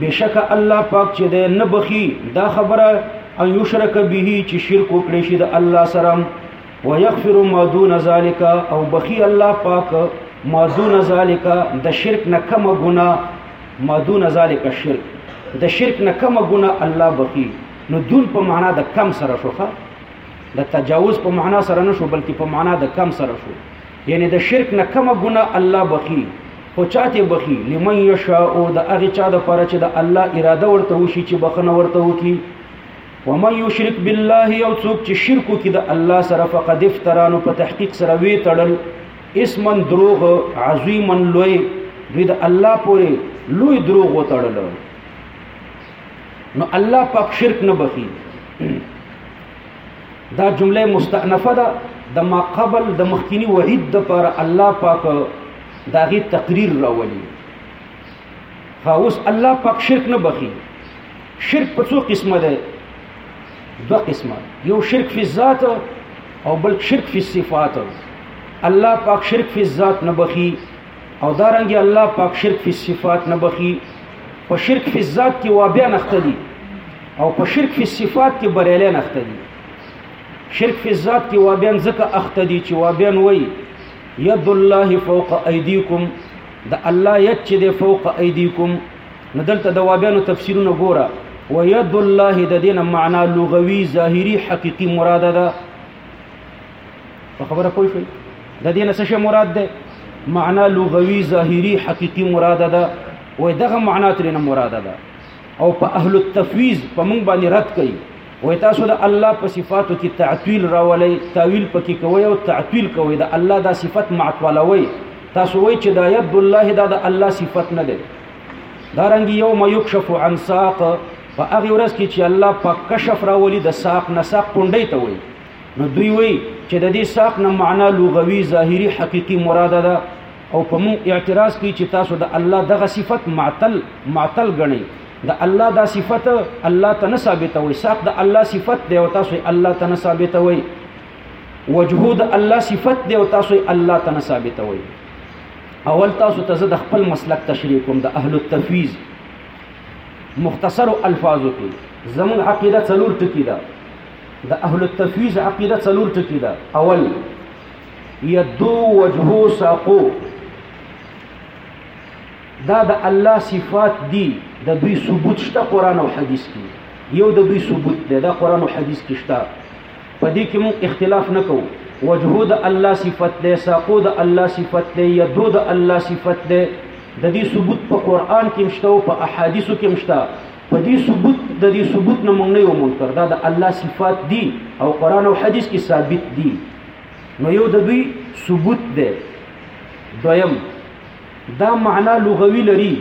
بشک الله پاک چې ده نه بخي دا خبره ان یشرک به چې شرک وکړي شي د الله سره ويغفر ما دون ذلك او بخي الله پاک ما دون ذلك د شرک نه کم ګنا ما دون ذلك شرک د شرک نه کم ګنا الله بخي نو دون په معنا د کم سره شوخه د تجاوز په معنا سره نه شو بلکې په معنا د کم سره شو یعنی د شرک نه کومه ګناه الله بخي خو چاته بخي لمن یشاء د هغه چا د پاره چې د الله اراده ورته وشي چې بخنه ورته وکي ومن یشرک بالله یو څوک چې شرک وکړي د الله سره فقد افترا نو په تحقیق سره وی تړل اسمن دروغ عظیمن لوی دوی د الله پورې لوی دروغ وتړل نو الله پاک شرک نه بخي دا جمله مستأنفه ده د ما قبل د مخکینی وحید د پر الله پاک داغي تقریر راولي خاوس الله پاک شرک نه بخي شرک په څو قسمه ده دو قسمه یو شرک فی ذات او بل شرک فی صفات الله پاک شرک فی ذات نه بخي او دارنګي الله پاک شرک فی صفات نه بخي په شرک فی ذات کې وابیا نختلی او په شرک فی صفات کې بریلې نخته دي شرک فی ذات کې وابیان ځکه اخته دي چې وابیان وای ید الله فوق ایدیکم د الله ید چې د فوق ایدیکم نو دلته د وابیانو تفسیرونه ګوره و ید الله د دینه معنا لغوي ظاهری حقيقي مراد ده خبره پوه شئ د دینه څه مراد ده معنا لغوي ظاهری حقيقي مراد ده و دغه معنا ترنه مراد ده او په اهل التفویض په موږ باندې رد کوي وای تاسو د الله په صفاتو کې تعطیل راولئ تعویل پکې کوئ او تعطیل کوئ د الله دا صفت معطلوي تاسو وای چې دا ید الله دا د الله صفت نه ده دا رنګ یو ما یکشف عن ساق په هغه ورځ کې چې الله په کشف راولي د ساق نه ساق پونډې ته وای نو دوی وای چې د دې ساق نه معنا لغوي ظاهري حقيقي مراده ده او په مون اعتراض کوي چې تاسو د الله دغه صفت معطل معطل غني د الله دا صفت الله ته نه ثابتوي ساق د الله صفت دی او تاسو الله ته نه ثابتوي وجهود الله صفت دی او تاسو الله ته نه ثابتوي اول تاسو ته زه د خپل مسلک تشریح کوم د اهل التفویض مختصر الفاظو کې زمون عقیده څلور ټکی ده د اهل التفویض عقیده څلور ټکی ده اول یدو وجهو ساقو دا د الله صفات دي د دوی ثبوت شته قران او حديث کې یو د دوی ثبوت دی دا قران او حديث کې شته په دې کې موږ اختلاف نه کوو وجهو د الله صفت دی ساقو د الله صفت دی یدو د الله صفت دی د دې ثبوت په قران کې مشته او په احادیثو کې مشته په دې ثبوت د دې ثبوت نه مونږ نه یو منکر دا د الله صفات دي او قران او حدیث کې ثابت دي نو یو د دوی ثبوت دی دویم دا معنا لغوي لري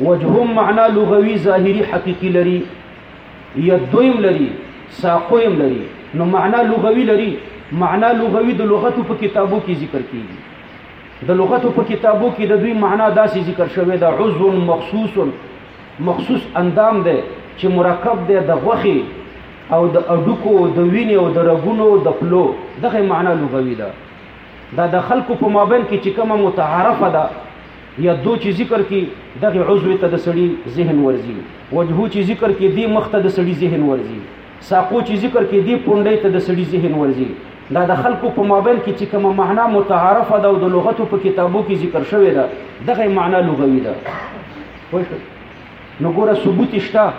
وجهم معنا لغوي ظاهري حقيقي لري یدویم لري ساقویم لري نو معنا لغوي لري معنا لغوي د لغتو په کتابو کې ذکر کیږي د لغتو په کتابو کې د دوی معنا داسې ذکر شوی دا عضو مخصوص مخصوص اندام دی چې مرکب دی د غوخي او د اډوکو د وینې او د رګونو د پلو دغه معنا لغوي ده دا د خلکو په مابین کې چې کومه متعارفه ده یا دو چې ذکر کی دغه عضو ته د سړی ذهن ورزي وجهو چې ذکر کی دی مخ ته د سړی ذهن ورزي ساقو چې ذکر کی دی پونډې ته د سړی ذهن ورزي دا د خلکو په مابین کې چې کومه معنا متعارفه ده او د لغتو په کتابو کې ذکر شوې ده دغه معنا لغوي ده نو ګوره ثبوت شته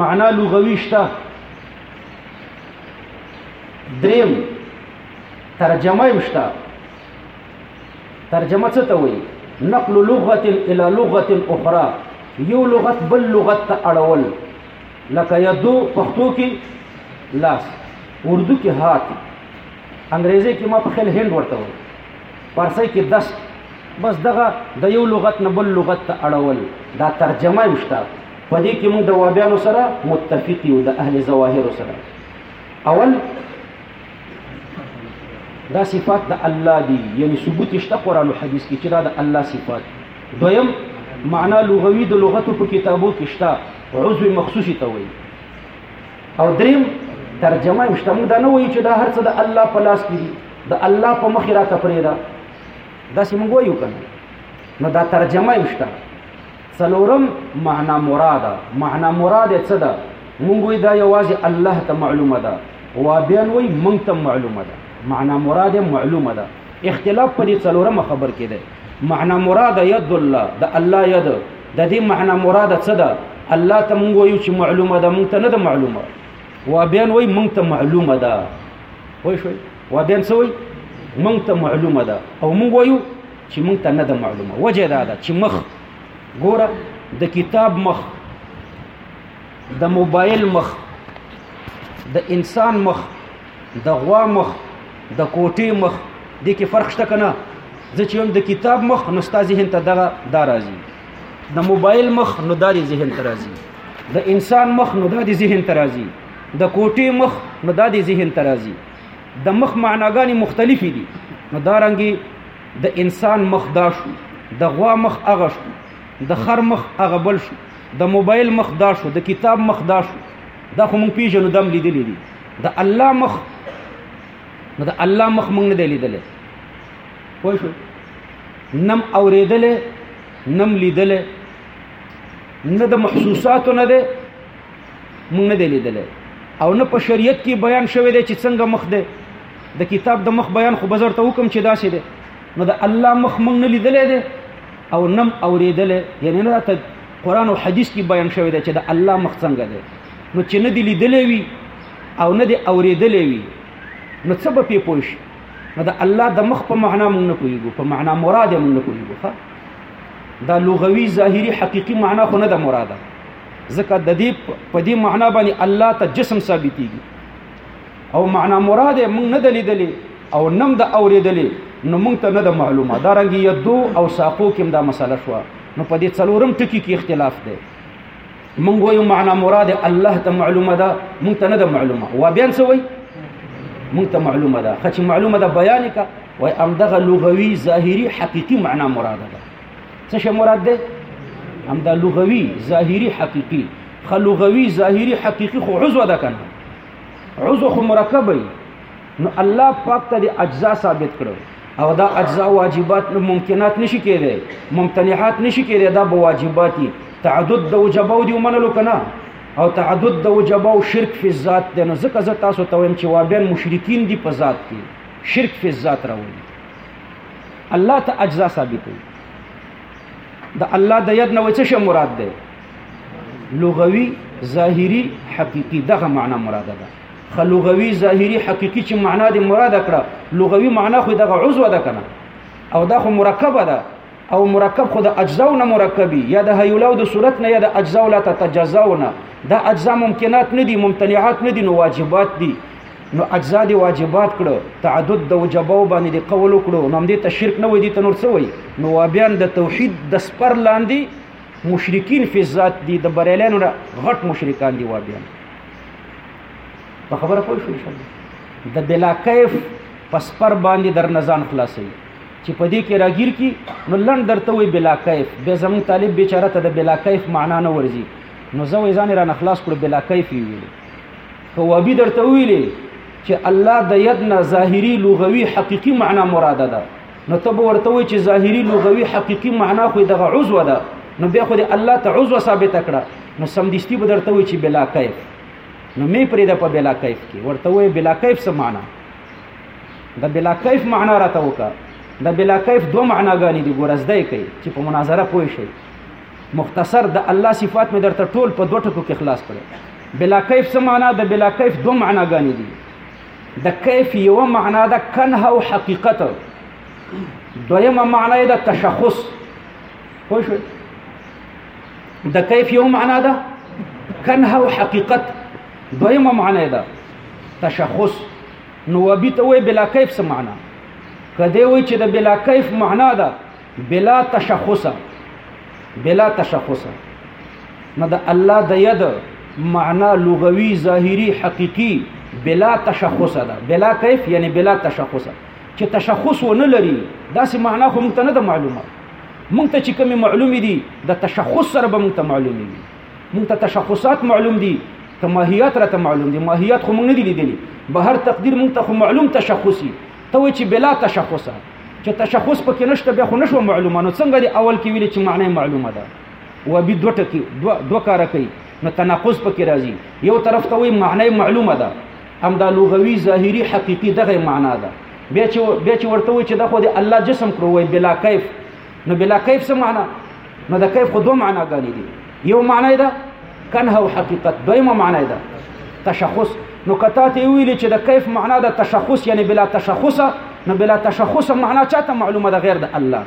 معنا لغوي شته دریم ترجمه هم شته ترجمه څه ته وایي نقل لغه الى لغه اخرى یو لغت بل لغت ته اړول لکه یدو پښتو کې لاس اردو کې هات انګریزي کې ما په خل هند ورته وایي فارسۍ کې دست بس دغه د یو لغت نه بل لغت ته اړول دا ترجمه یې شته په دې کې موږ د وابیانو سره متفق یو د اهل ظواهرو سره اول دا صفات د الله دی یعنی ثبوت شته قران او حدیث کې چې دا د الله صفات دویم معنا لغوي د لغتو په کتابو کې شته عضو مخصوصي ته وایي او دریم ترجمه مشته موږ دا نه وایي چې دا هر څه د الله په لاس کې دي د الله په مخ راته پرېدا دا چې موږ وایو کنه نو دا ترجمه یشته څلورم معنا مراد معنا مراد څه ده موږ وی دا یوازې الله ته معلومه ده و بیا وی موږ ته معلومه ده معنا مراد معلومه ده اختلاف په دې څلورمه خبر کې ده معنا مراد ید الله د الله ید د دې معنا مراد څه ده الله ته موږ وی چې معلومه ده موږ ته نه ده معلومه و بیا وی موږ ته معلومه ده وای شوي وابیان څه وای مونږ ته معلومه ده او مونږ وایو چې مونږ ته نه ده معلومه وجه دا ده چې مخ ګوره د کتاب مخ د موبایل مخ د انسان مخ د غوا مخ د کوټې مخ د کې فرق شته کنه زه چې هم د کتاب مخ نو ستا ذهن ته دغه دا راځي د موبایل مخ نو دا ذهن ته راځي د انسان مخ نو دا ذهن ته راځي د کوټې مخ نو دا د ذهن ترازی د مخ معناګانې مختلفې دي نو دا رنګي د انسان مخ دا شو د غوا مخ هغه شو د خر مخ هغه بل شو د موبایل مخ دا شو د کتاب مخ دا شو دا خو مونږ پیژنو دم لیدلې دي د الله مخ نو د الله مخ مونږ نه دی لیدلې پوه شو نم اورېدلې نم لیدلې نه د محسوساتو نه دی مونږ نه دی لیدلی او نه په شریعت کې بیان شوی دی چې څنګه مخ دی د کتاب د مخ بیان خو بزر ته حکم چې داسې دی نو د الله مخ مونږ نه لیدلی دی او نم اوریدل یعنی نه ته قران او حدیث کې بیان شوی دی چې د الله مخ څنګه دی نو چې نه دی لیدلی وي او نه دی اوریدلی وي نو څه به پی پوښ نو د الله د مخ په معنا مونږ نه کویږو په معنا مراد مونږ نه کویږو دا لغوي ظاهري حقيقي معنا خو نه ده مراده ځکه د دې په دې معنا باندې الله ته جسم ثابتېږي او معنا مراد موږ نه دلیدلې او نم د اورېدلې نو موږ ته نه د معلومه دا رنګ یدو او ساقو کې دا مسله شو نو په دې څلورم ټکی کې اختلاف دی موږ وایو معنا مراد الله ته معلومه ده موږ ته نه د معلومه و بیان څه وایي موږ ته معلومه ده خچ معلومه ده بیان کا وای امدغه لغوي ظاهري حقيقي معنا مراده ده څه شی مراد ده همدا لغوي ظاهري حقيقي خلغوي ظاهري حقيقي خو عضو ده کنه عضو خو مرکب وي نو الله پاک ته د اجزا ثابت کړو او دا اجزا واجبات ممکنات نشي کېدای ممتنعات نشي کېدای دا به واجباتي تعدد د وجبو دی ومنلو کنه او تعدد د وجبو شرک فی الذات دی نو ځکه زه تاسو ته وایم چې وابین مشرکین دی په ذات کې شرک فی الذات راوړي الله ته اجزا ثابتوي د الله د ید نه وڅ شه مراد ده لغوي ظاهري حقيقي دغه معنا مراد ده خلغوي ظاهري حقيقي چې معنا دې مراد کړه لغوي معنا خو دغه عضو ده کنه او دا خو مرکبه ده او مرکب خو د اجزاو نه مرکبي یا د هیولو د صورت نه یا د اجزاو لا تتجزاو نه دا اجزا ممکنات نه دي ممتنعات نه دي نو واجبات دي نو اجزا دي واجبات کړو تعدد د وجبو باندې د قول کړو نو دې ته شرک نه وې دي ته نور څه وې نو وابیان د توحید د سپر لاندې مشرکین فی ذات دي د بریلانو غټ مشرکان دي وابیان په خبره پوه شو د بلا کیف پسپر باندې در نزان خلاصي چې په دې کې راګیر کی نو لن درته وي بلا کیف به زمون طالب بیچاره ته د بلا کیف معنا نه ورزي نو زه وې ځان را نخلاص کړو بلا کیف ویل خو ابي درته ویلې چې الله د ید نه ظاهری لغوي حقيقي معنا مراد ده نو ته ورته وای چې ظاهری لغوي حقيقي معنا خو دغه عضو ده نو بیا خو د الله ته عضو ثابت کړه نو سمدستي به درته وای چې بلا کیف نو می پرې د په بلا کیف کې ورته وای بلا کیف څه معنا د بلا کیف معنا راته وکا د بلا کیف دوه معناګانې دي ګور زده کوي چې په مناظره پوه شي مختصر د الله صفات مې درته ټول په دوه ټکو کې خلاص کړي بلا کیف څه معنا د بلا کیف دوه معناګانې دي د کیف یو معنا د کنه او حقیقت دویمه معنا د تشخص پوه شو د کیف یو معنا ده کنه او حقیقت دویمه معنا ده تشخص نو وبی ته وې بلا کیف څه معنا کدی وې چې د بلا کیف معنا ده بلا تشخص بلا تشخص نه د الله د ید معنا لغوي ظاهري حقيقي بلا تشخص ده بلا کیف یعنی بلا تشخص چې تشخص ونه لري دا سه معنا خو مونږ ته نه ده معلومه مونږ ته چې کومه معلومه دي د تشخص سره به مونږ ته معلومه دي مونږ ته تشخصات معلوم دي ته ماهیات راته معلوم دي ماهیات خو مونږ نه دي لیدلي به هر تقدیر مونږ ته خو معلوم تشخصي ته وایي چې بلا تشخصه چې تشخص پکې نشته بیا خو نشو معلومه نو څنګه دی اول کې ویل چې معنی معلومه ده و به دوه ټکی دوه دوه کار کوي نو تناقض پکې راځي یو طرف ته وایي معنی معلومه ده هم دا لغوي ظاهري حقيقي دغه معنا ده بیا چې بیا چې ورته وایي چې دا خو دی الله جسم کړو وایي بلا کیف نو بلا کیف څه معنا نو د کیف خو دوه معناګانې دي یو معنا ده کنه او حقیقت دویمه معنا ده تشخص نو کته ته ویل چې د کیف معنا د تشخص یعنی بلا تشخص نو بلا تشخص معنا چاته معلومه ده غیر د الله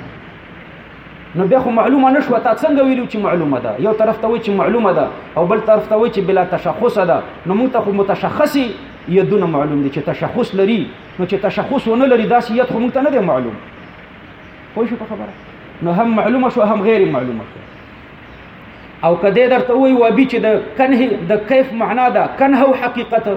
نو بیا خو معلومه نشو تا څنګه ویلو چې معلومه ده یو طرف ته وی چې معلومه ده او بل طرف ته وی چې بلا تشخص ده نو موږ ته خو متشخصي یدونه معلوم دي چې تشخص لري نو چې تشخص ونه لري داسې یت خو موږ ته نه دی معلوم خو شو په خبره نو هم معلومه شو هم غیر معلومه شو او کده درته وی و بي چې د کنه د کیف معنا ده کنه او حقیقت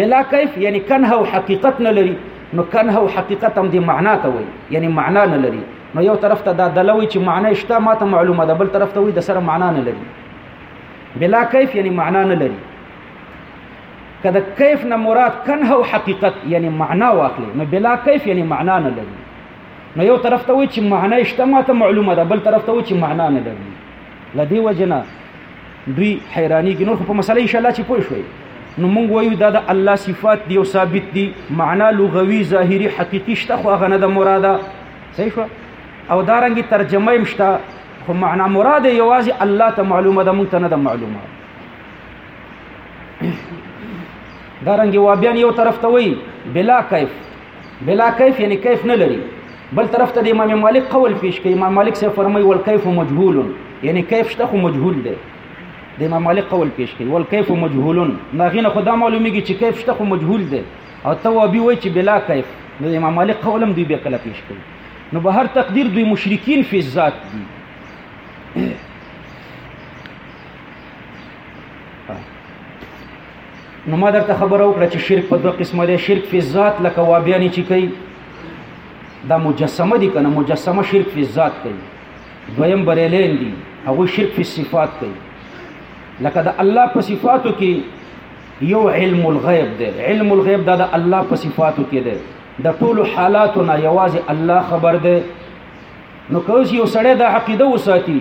بلا کیف یعنی کنه او حقیقت نه لري نو کنه او حقیقت هم دي معنا ته وی یعنی معنا نه لري نو یو طرف ته دا دلوي چې معنا شته ماته معلومه ده بل طرف ته وی د سره معنا نه لري بلا کیف یعنی معنا نه لري کده کیف نه مراد کنه او حقیقت یعنی معنا واخلي نو بلا کیف یعنی معنا نه لري نو یو طرف ته وایي چې معنا شته ماته معلومه ده بل طرف ته وایي چې معنا نه لري لدی وجنه دوی حیرانی کې نور په مسله ان شاء الله چې پوه شوي نو موږ وایو دا د الله صفات دی او ثابت دی معنا لغوي ظاهري حقيقي شته خو هغه نه د مراده صحیح شو او دا رنګي ترجمه هم شته خو معنا مراد یوازې الله ته معلومه ده موږ ته نه ده معلومه دا رنګي وابیان یو طرف ته وایي بلا کیف بلا کیف یعنی کیف نه لري بل طرف ته د امام مالک قول پیش کوي امام مالک سره فرمایي ول کیف مجهول یعنی کیف شته خو مجهول دی د امام مالک قول پیش کوي ول کیف مجهول نه غینه خدا معلومیږي چې کیف شته خو مجهول دی او توابی وای چې بلا کیف نو امام مالک قولم دوی به کله پیش کوي نو به هر تقدیر دوی مشرکین فی ذات دي نو ما درته خبره وکړه چې شرک په دوه قسمه دی شرک فی ذات لکه وابیانی چې کوي دا مجسمه دي کنه مجسمه شرک فی ذات کوي دویم بریلین دي هغه شرک فی صفات کوي لکه د الله په صفاتو کې یو علم الغیب دی علم الغیب دا د الله په صفاتو کې دی د ټولو حالاتو نه یوازې الله خبر دی نو کوس یو سړی د عقیده وساتي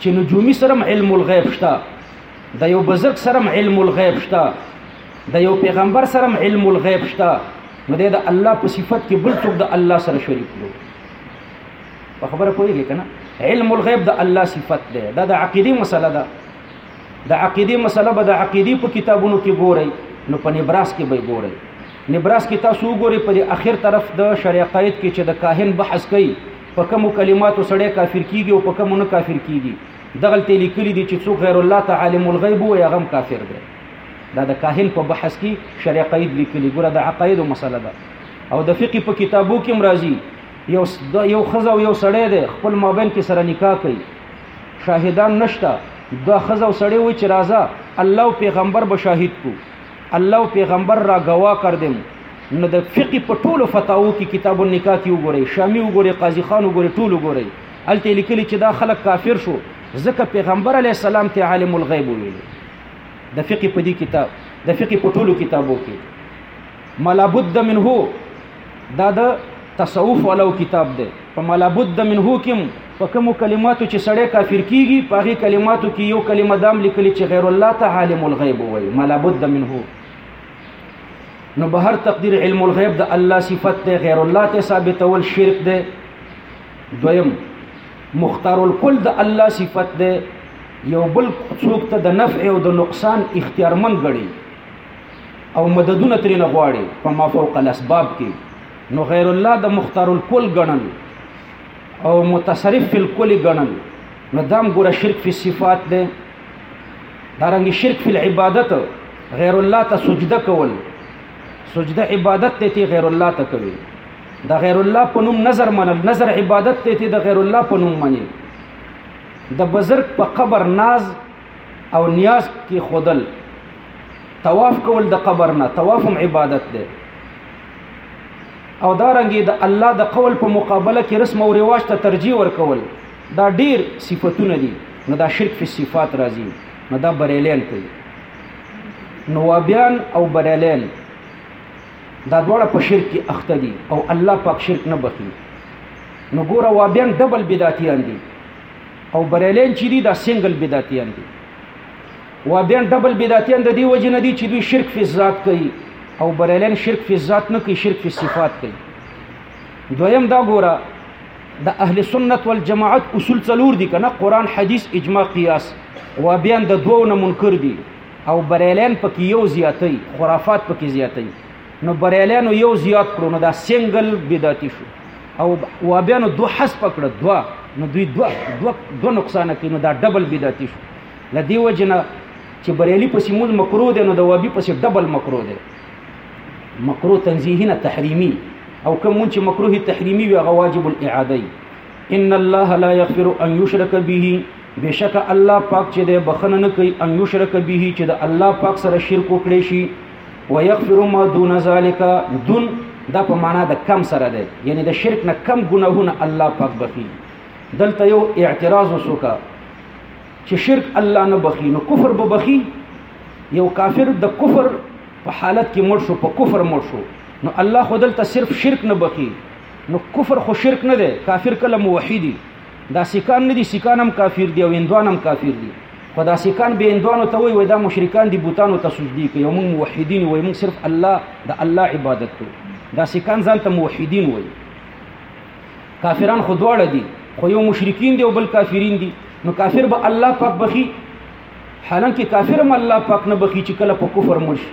چې نجومی سره علم الغیب شته د یو بزرګ سره علم الغیب شته د یو پیغمبر سره علم الغیب شته نو د الله په صفت کې بل څوک د الله سره شریک کړو په خبره پوهیږي کنه علم الغیب د الله صفت ده دا د عقیدی مسله ده د عقیدی مسله به د عقیدی په کتابونو کې ګورئ نو په نبراس کې به ګورئ نبراس کې تاسو وګورئ په اخر طرف د شریع قائد کې چې د کاهن بحث کوي په کوم کلماتو سړی کافر کیږي او په کوم نه کافر کیږي دغلته لیکلي دي چې څوک غیر الله ته عالم الغیب وي هغه هم کافر دی دا د کاهن په بحث کې شرع قید لیکلي ګوره د عقایدو مسله ده او د فقه په کتابو کې هم راځي یو یو خزه او یو سړی دی خپل مابین کې سره نکاح کوي شاهدان نشته دا خزه او سړی وي چې راځه الله او پیغمبر به شاهد کو الله او پیغمبر را گوا کر دیم نو د فقه په ټولو فتاوو کې کتاب النکاح کې وګورئ شامی وګورئ قاضي خان وګورئ ټول وګورئ هلته لیکلي چې دا خلک کافر شو ځکه پیغمبر علی السلام ته عالم الغیب ویل د فقې په دې کتاب د فقې په ټولو کتابو کې ملابد منه دا د تصوف ولو کتاب دی په ملابد منه کې په کوم کلماتو چې سړی کافر کیږي په هغه کلماتو کې یو کلمه دام لیکلي چې غیر الله ته عالم الغیب وایي ملابد منه نو به هر تقدیر علم الغیب د الله صفت دی غیر الله ته ثابتول شرک دی دویم مختار الکل د الله صفت ده یو بل څوک ته د نفع او د نقصان اختیارمند غړي او مددونه ترې نه غواړي په ما فوق الاسباب کې نو غیر الله د مختار الکل غنل او متصرف فی الکل غنل نو دام ګوره شرک فی صفات ده دارنګ شرک فی العبادت غیر الله ته سجده کول سجده عبادت ته غیر الله ته کوي د غیر الله په نوم نظر منل نظر عبادت ته ته د غیر الله په نوم منی د بزرگ په قبر ناز او نیاز کې خودل طواف کول د قبر نه طواف هم عبادت ده او دا رنګي د الله د قول په مقابله کې رسم او رواج ته ترجیح ورکول دا ډیر صفاتونه دي نو دا شرک فی صفات راځي نو دا بریلین کوي نوابیان او بریلین دا دواړه په شرک کې اخته دي او الله پاک شرک نه بخي نو ګوره وابیان ډبل بدعتیان دي او بریلین چې دي دا سنگل بدعتیان دي وابیان ډبل بدعتیان د دې وجه نه دي چې دوی شرک فی ذات کوي او بریلین شرک فی ذات نه کوي شرک فی صفات کوي دویم دا ګوره د اهل سنت والجماعت اصول څلور دي کنه قران حدیث اجماع قیاس وابیان د دوو نه منکر دي او بریلین پکې یو زیاتې خرافات پکې زیاتې نو بریلینو یو زیات کړو نو دا سنگل بدعتي شو او وابیانو دو حسب کړ دوا نو دوی دو دو دو نقصان کینو دا ډبل بدعتي شو لدی وجنه چې بریلی پسې مول مکرو دی نو د وابي پسې ډبل مکرو دی مکرو تنزیهی نه تحریمی او کوم چې مکروه تحریمی وی غواجب الاعاده ان الله لا یغفر ان یشرک به بشک الله پاک چې د بخنه نه کوي ان یشرک به چې د الله پاک سره شرک وکړي شي ويغفر ما دون ذلك دون دا په معنا د کم سره ده یعنی د شرک نه کم ګناهونه الله پاک بخي دلته یو اعتراض وسوکا چې شرک الله نه بخي نو کفر به بخي یو کافر د کفر په حالت کې مړ شو په کفر مړ شو نو الله خدل ته صرف شرک نه بخي نو کفر خو شرک نه دی کافر کله موحدی دا سکان نه دي سکان هم کافر دي او هندوان هم کافر دي خو دا سکان به هندوانو ته وایي دا مشرکان دي بوتانو ته سجدي کوي موږ موحدین وایي موږ صرف الله د الله عبادت کوو دا سکان ځان ته موحدین وایي کافران خو دواړه دي خو یو مشرکین دي او بل کافرین دي نو کافر به الله پاک بخي حالانکه کافر هم الله پاک نه بخي چې کله په کفر مړ شي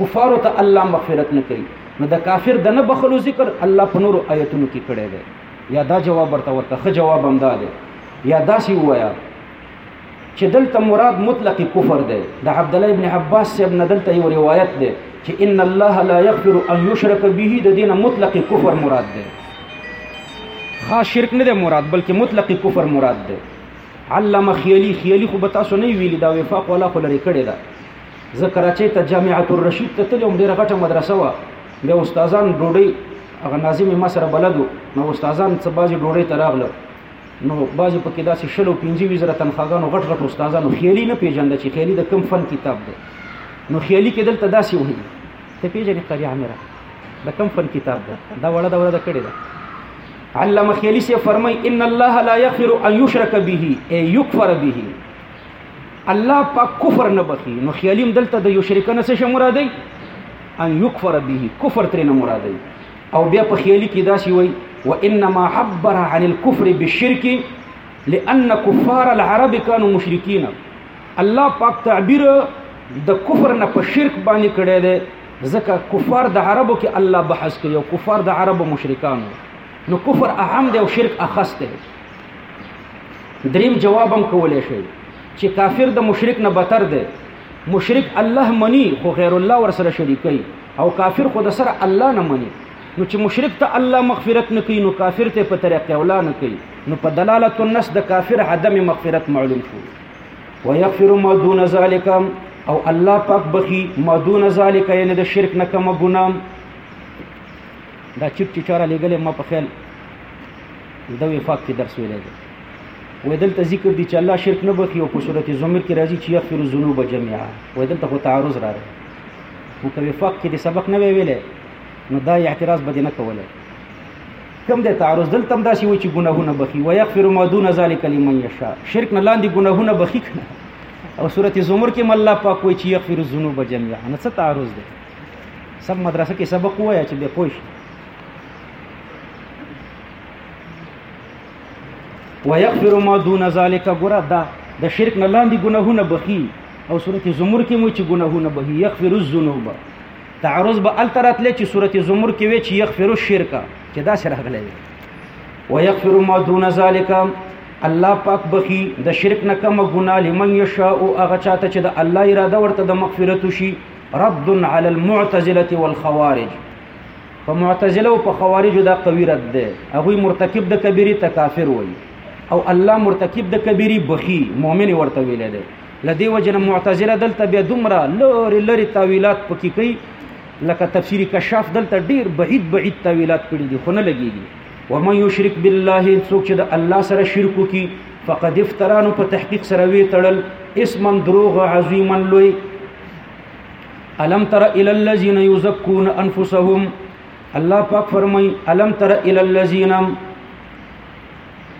کفارو ته الله مغفرت نه کوي نو د کافر د نه بخلو ذکر الله په نورو آیتونو کې کړی دی یا دا جواب ورته ورکه ښه جواب هم دا دی یا داسې ووایه چې دلته مراد مطلق کفر دی د عبد الله ابن عباس صاحب نه دلته یو روایت دی چې ان الله لا یغفر ان یشرک به د دین مطلق کفر مراد دی خاص شرک نه دی مراد بلکې مطلق کفر مراد دی علامه خیالی خیالی خو به تاسو نه ویلی دا وفاق ولا خو لري کړی دا زه کراچۍ ته جامعه الرشید ته تلم ډیره غټه مدرسه وه بیا استادان ډوډۍ هغه ناظم ما سره بلدو نو استادان څه بازي ډوډۍ ته راغله نو بازي پکې داسې شلو پنځه ویشت زره تنخواګانو غټ غټ استادانو خیالي نه پیژنده چې خیالي د کم فن کتاب دی نو خیالي کې دلته داسې وایي ته پیژنې قاری عامره د کم فن کتاب دی دا وړه دا وړه د کړې ده علامه خیالي سے فرمای ان الله لا یغفر ان یشرک به ای یکفر به الله پاک کفر نه بخي نو خیالیم دلته د یو شریک نه څه مرادي ان یکفر به کفر تر نه مرادي او بیا په خیالي کې داسي وای وانما عبر عن الكفر بالشرك لان كفار العرب كانوا مشركين الله پاک تعبیر د کفر نه په شرک باندې کړی دی ځکه کفار د عربو کې الله بحث کوي او کفار د عربو مشرکان نو کفر اهم دی او شرک اخص دی دریم جواب هم کولای شي چې کافر د مشرک نه بتر دی مشرک الله منی خو غیر الله ور سره شریکي او کافر خو د سره الله نه منی نو چې مشرک ته الله مغفرت نه کوي نو کافر ته په طریق اولا نه کوي نو په دلالت النص د کافر عدم مغفرت معلوم شو ويغفر ما دون ذلك او الله پاک بخي ما دون ذلك یعنی د شرک نه کوم ګناه دا چټ چټاره لګلې ما په خیال ده وفاق کې درس ویلی دی وای دلته ذکر دي چې الله شرک نه بخي او په صورت زمر کې راځي چې یغفر الذنوب جميعا وای دلته خو تعارض راغی نو که وفاق کې د سبق نه ویلې نو دا اعتراض به نه کوله کم د تعارض دلته هم داسې وای چې ګناهونه بخي و یغفر ما دون ذلک لمن یشاء شرک نه لاندې ګناهونه بخي کنه او صورت زمر کې الله پاک وای چې یغفر الذنوب جميعا نه څه تعارض دی سب مدرسه کې سبق وای چې به پوښتنه ويغفر ما دون ذلك ګره دا د شرک نه لاندې ګناهونه بخي او سورته زمر کې مو چې ګناهونه بخي يغفر الذنوب تعرض به الترات لې چې سورته زمر کې وی چې يغفر الشرک چې دا سره غلې وي ويغفر ما دون ذلك الله پاک بخي د شرک نه کم ګنا لمن يشاء او هغه چاته چې د الله اراده ورته د مغفرت شي رد على المعتزله والخوارج په معتزله او په خوارجو دا قوي رد ده هغه مرتکب د کبیره ته کافر وای او الله مرتکب د کبیره بخي مؤمن ورته ویل ده لدی وجنه معتزله دلته بیا دومره لوري لوري تاویلات پکې کوي لکه تفسیری کشاف دلته ډیر بعید بعید تاویلات کړی دي خو نه لګیږي ومن یشرک بالله څوک چې د الله سره شرک وکي فقد افترانو په تحقیق سره وی تړل اسمن دروغ عظیمن لوی الم تر الى الذين يزكون انفسهم الله پاک فرمای الم تر الى الذين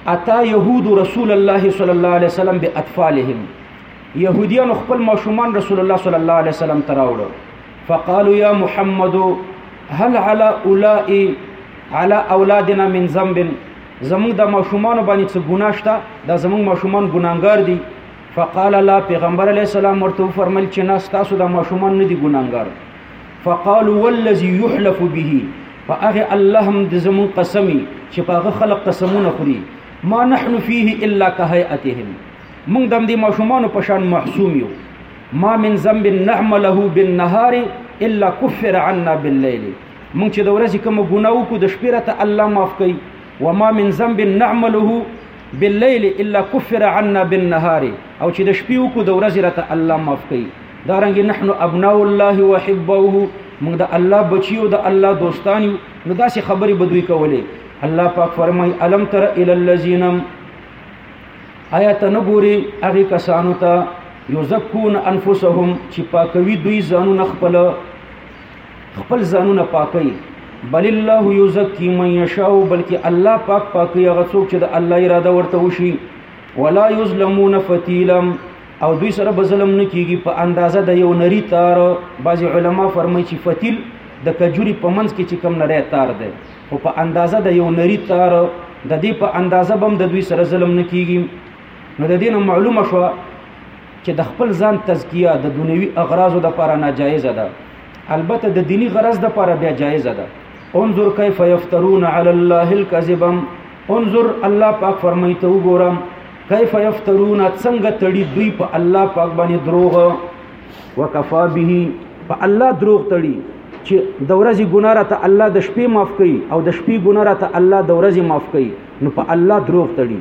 اتا يهود رسول الله صلى الله عليه وسلم باطفالهم يهوديان خپل ماشومان رسول الله صلى الله عليه وسلم تراوړ فقالوا يا محمد هل على اولئ على اولادنا من ذنب زموږ د ماشومان باندې څه ګناه شته دا زموږ ماشومان ګناګار دي فقال الله پیغمبر علی السلام ورته فرمایل چې ناس تاسو د ماشومان نه دي ګناګار فقالوا والذي يحلف به فاغه الله هم د زمون قسمی چې پاغه خلق قسمونه خوري ما نحن فيه الا كهيئتهم موږ د دې ماشومان په شان محسوم یو ما من ذنب نعمله بالنهار الا كفر عنا بالليل موږ چې د ورځې کوم ګناو کو د شپې راته الله معاف کوي وما من ذنب نعمله باللیل الا کفر عنا بالنهار او چې د شپې وکړو د ورځې راته الله معاف کوي دا رنګ نحن ابناء الله وحبوه موږ د الله بچیو د الله دوستان یو نو داسې خبرې به دوی کولې الله پاک فرمای الم تر ال الذین آیات نګوري هغه کسانو ته یزکون انفسهم چې پاکوي دوی ځانونه خپل خپل ځانونه پاکي بل الله یزکی من یشاء بلکې الله پاک پاکي هغه څوک چې د الله اراده ورته وشي ولا یظلمون فتیلا او دوی سره به ظلم نه کیږي په اندازه د یو نری تار بعضی علما فرمایي چې فتیل د کجوري په منځ کې چې کم نری تار دی او په اندازه د یو نری تار د دې په اندازه بم د دوی سره ظلم نه کیږي نو د دې معلومه شو چې د خپل ځان تزکیه د دنیوي اغراضو د لپاره ناجایز ده البته د دینی غرض د لپاره بیا جایز ده انظر کیف یفترون علی الله الكذب انظر الله پاک فرمایي ته وګورم کیف یفترون څنګه تړي دوی په الله پاک باندې دروغ وکفا به په الله دروغ تړي چې د ورځې ګناه را ته الله د شپې معاف کوي او د شپې ګناه را ته الله د ورځې معاف کوي نو په الله دروغ تړي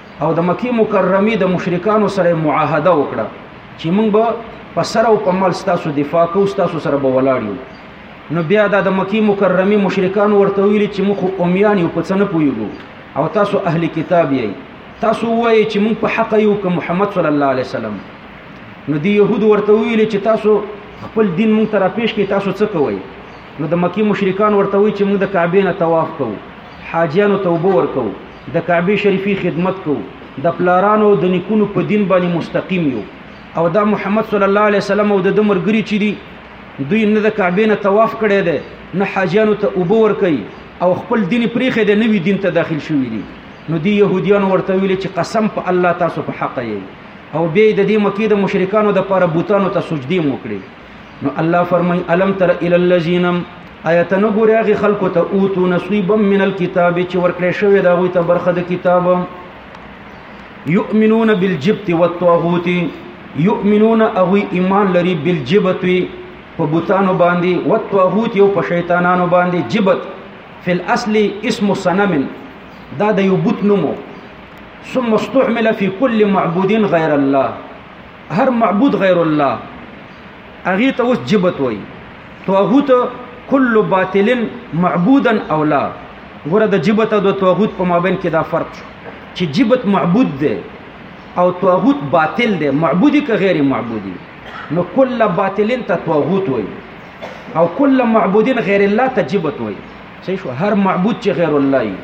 او د مکی مکرمه د مشرکانو سره معاهده وکړه چې موږ به په سر او په مال ستاسو دفاع کوو ستاسو سره به ولاړ یو نو بیا دا د مکی مکرمه مشرکان ورته ویل چې موږ اومیان یو په څه نه پویګو او تاسو اهل کتاب یې تاسو وایي چې موږ په حق یو که محمد صلی الله علیه وسلم نو دی يهود ورته ویل چې تاسو خپل دین موږ تر پیش کې تاسو څه کوئ نو د مکی مشرکان ورته وی چې موږ د کعبې نه طواف کوو حاجیانو توبه ورکوو د کعبې شریفې خدمت کوو د پلارانو او د نیکونو په دین باندې مستقیم یو او دا محمد صلی الله علیه وسلم او د د مرګري چې دي دوی نه د کعبې نه طواف کړی دی نه حاجیانو ته اوبه ورکوي او خپل دین پریخې دی نوی دین ته داخل شوي دي نو دی يهوديانو ورته ویل چې قسم په الله تاسو په حق یې او بیا د دې مکې د مشرکانو د پاره بوتانو ته سجدي موکړي نو الله فرمای الم تر ال الذین آیت نو ګوري هغه خلکو ته اوتو نصیبا من الكتاب چې ورکړې شوی دا غوي ته برخه د کتاب یؤمنون بالجبت والطاغوت یؤمنون اغوی ایمان لري بالجبت په بوتانو باندې والطاغوت یو په شیطانانو باندې جبت فی الاصل اسم صنم دا د یو بوت نومو ثم استعمل فی کل معبود غیر الله هر معبود غیر الله اغه ته اوس جبت وای توغوت کل باطل معبودا او لا ګوره د جبت او د توغوت په مابین کې دا فرق شو چې جبت معبود دی او توغوت باطل دی معبودی که غیر معبودی نو کل باطل ته توغوت وای او کل معبودین غیر الله ته جبت وای صحیح شو هر معبود چې غیر الله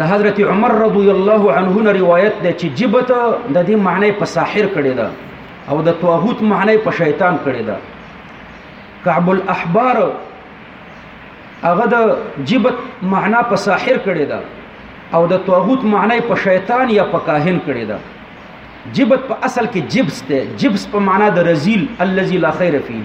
د حضرت عمر رضی الله عنه نه روایت ده چې جبت د دې معنی په ساحر کړي ده او د توحوت معنی په شیطان کړي ده کعب الاحبار هغه د جبت معنا په ساحر کړي ده او د توحوت معنی په شیطان یا په کاهن کړي ده جبت په اصل کې جبس ده جبس په معنا د رزیل الذي لا خیر فيه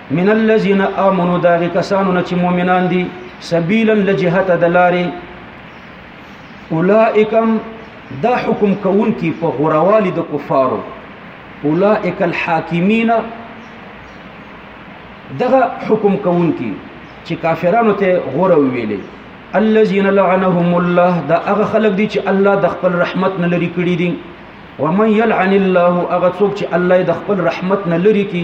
من الذين امنوا داغه کسانو نه چې مؤمنان دي سبیلا لجهت دلاري اولائکم دا حکم کون کی په غروالي د کفارو اولائک الحاکمین دغه حکم کون کی چې کافرانو ته غره ویلې الذين لعنهم الله دا هغه خلق دي چې الله د خپل رحمت نه لري کړی دي ومن يلعن الله هغه څوک چې الله د خپل رحمت نه لري کی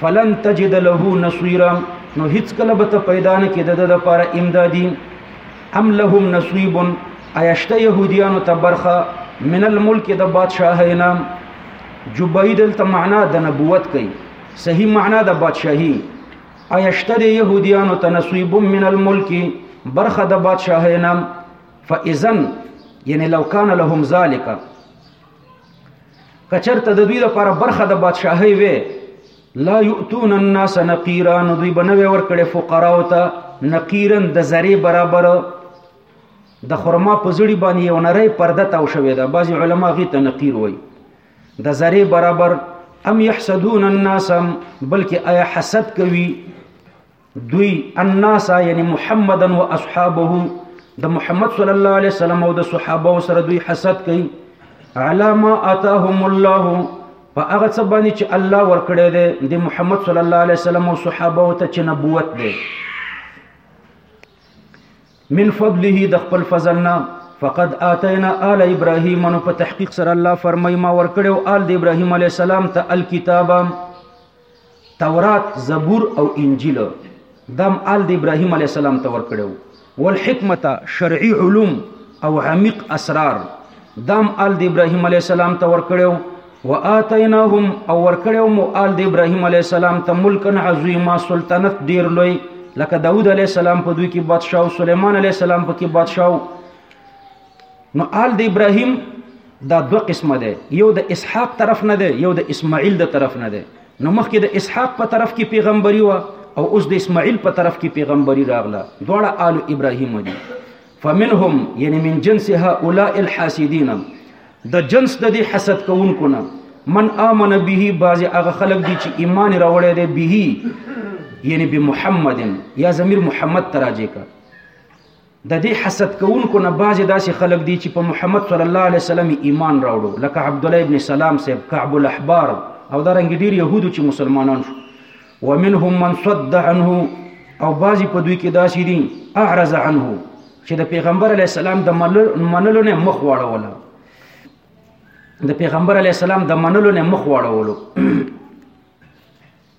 فلن تجد له نصيرا نو هیڅ کله به ته پیدا نه کې د لپاره امدادي ام لهم نصيب ايشته يهوديانو ته برخه من الملک د بادشاهي نام جبای دلته معنا د نبوت کوي صحیح معنا د بادشاهي ايشته د يهوديانو ته نصيب من الملک برخه د بادشاهي نام فاذن یعنی لو کان لهم ذالک کچرته د دوی لپاره برخه د بادشاهي وي لا یؤتون الناس نقیرا نو دوی بنوي ور کړې فقرا او ته نقیرن د زری برابر د خرما په زړی باندې یو نری پرده تاو شوې ده بعضی علما غي ته نقیر وای د زری برابر ام یحسدون الناس بلکې آیا حسد کوي دوی الناس یعنی محمدن و اصحابه د محمد صلی الله علیه وسلم او د صحابه سره دوی حسد کوي علامه اتاهم الله په هغه څه باندې چې الله ورکړی دی د محمد صلی الله علیه وسلم او صحابه او ته چې نبوت دی من فضله د خپل فضلنا فقد آتینا آل ابراهیم نو په تحقیق سره الله فرمای ما ورکړو آل د ابراهیم علی السلام ته الکتاب تورات زبور او انجیل دم آل د ابراهیم علی السلام ته ورکړو والحکمت شرعی علوم او عمیق اسرار دام آل د ابراهیم علی السلام ته ورکړو واتیناهم او ورکړو مو آل د ابراهیم علی السلام ته ملکن عظیما سلطنت ډیر لوی لکه داوود علی السلام په دوی کې بادشاه او سليمان علی السلام په کې بادشاه نو آل د ابراهیم دا دو قسمه ده یو د اسحاق طرف نه ده یو د اسماعیل د طرف نه ده نو مخکې د اسحاق په طرف کې پیغمبري و او اوس د اسماعیل په طرف کې پیغمبري راغله دواړه آل ابراهیم دي فمنهم یعنی من جنس هؤلاء الحاسدین د جنس د دې حسد کوونکو نه من آمن به بعض هغه خلک دي چې ایمان راوړی دی به یعنی به محمد یا ضمیر محمد تراجه کا د دې حسد کوونکو نه بعضې داسې خلک دي چې په محمد صلی الله علیه وسلم ایمان راوړو لکه عبدالله ابن سلام صاحب کعب الاحبار او دا رنګ ډیر یهودو چې مسلمانان شو ومنهم من صد عنه او بعضې په دوی کې داسې دي اعرض عنه چې د پیغمبر علی السلام د منلو نه مخ واړوله د پیغمبر علی السلام د منلو نه مخ واړولو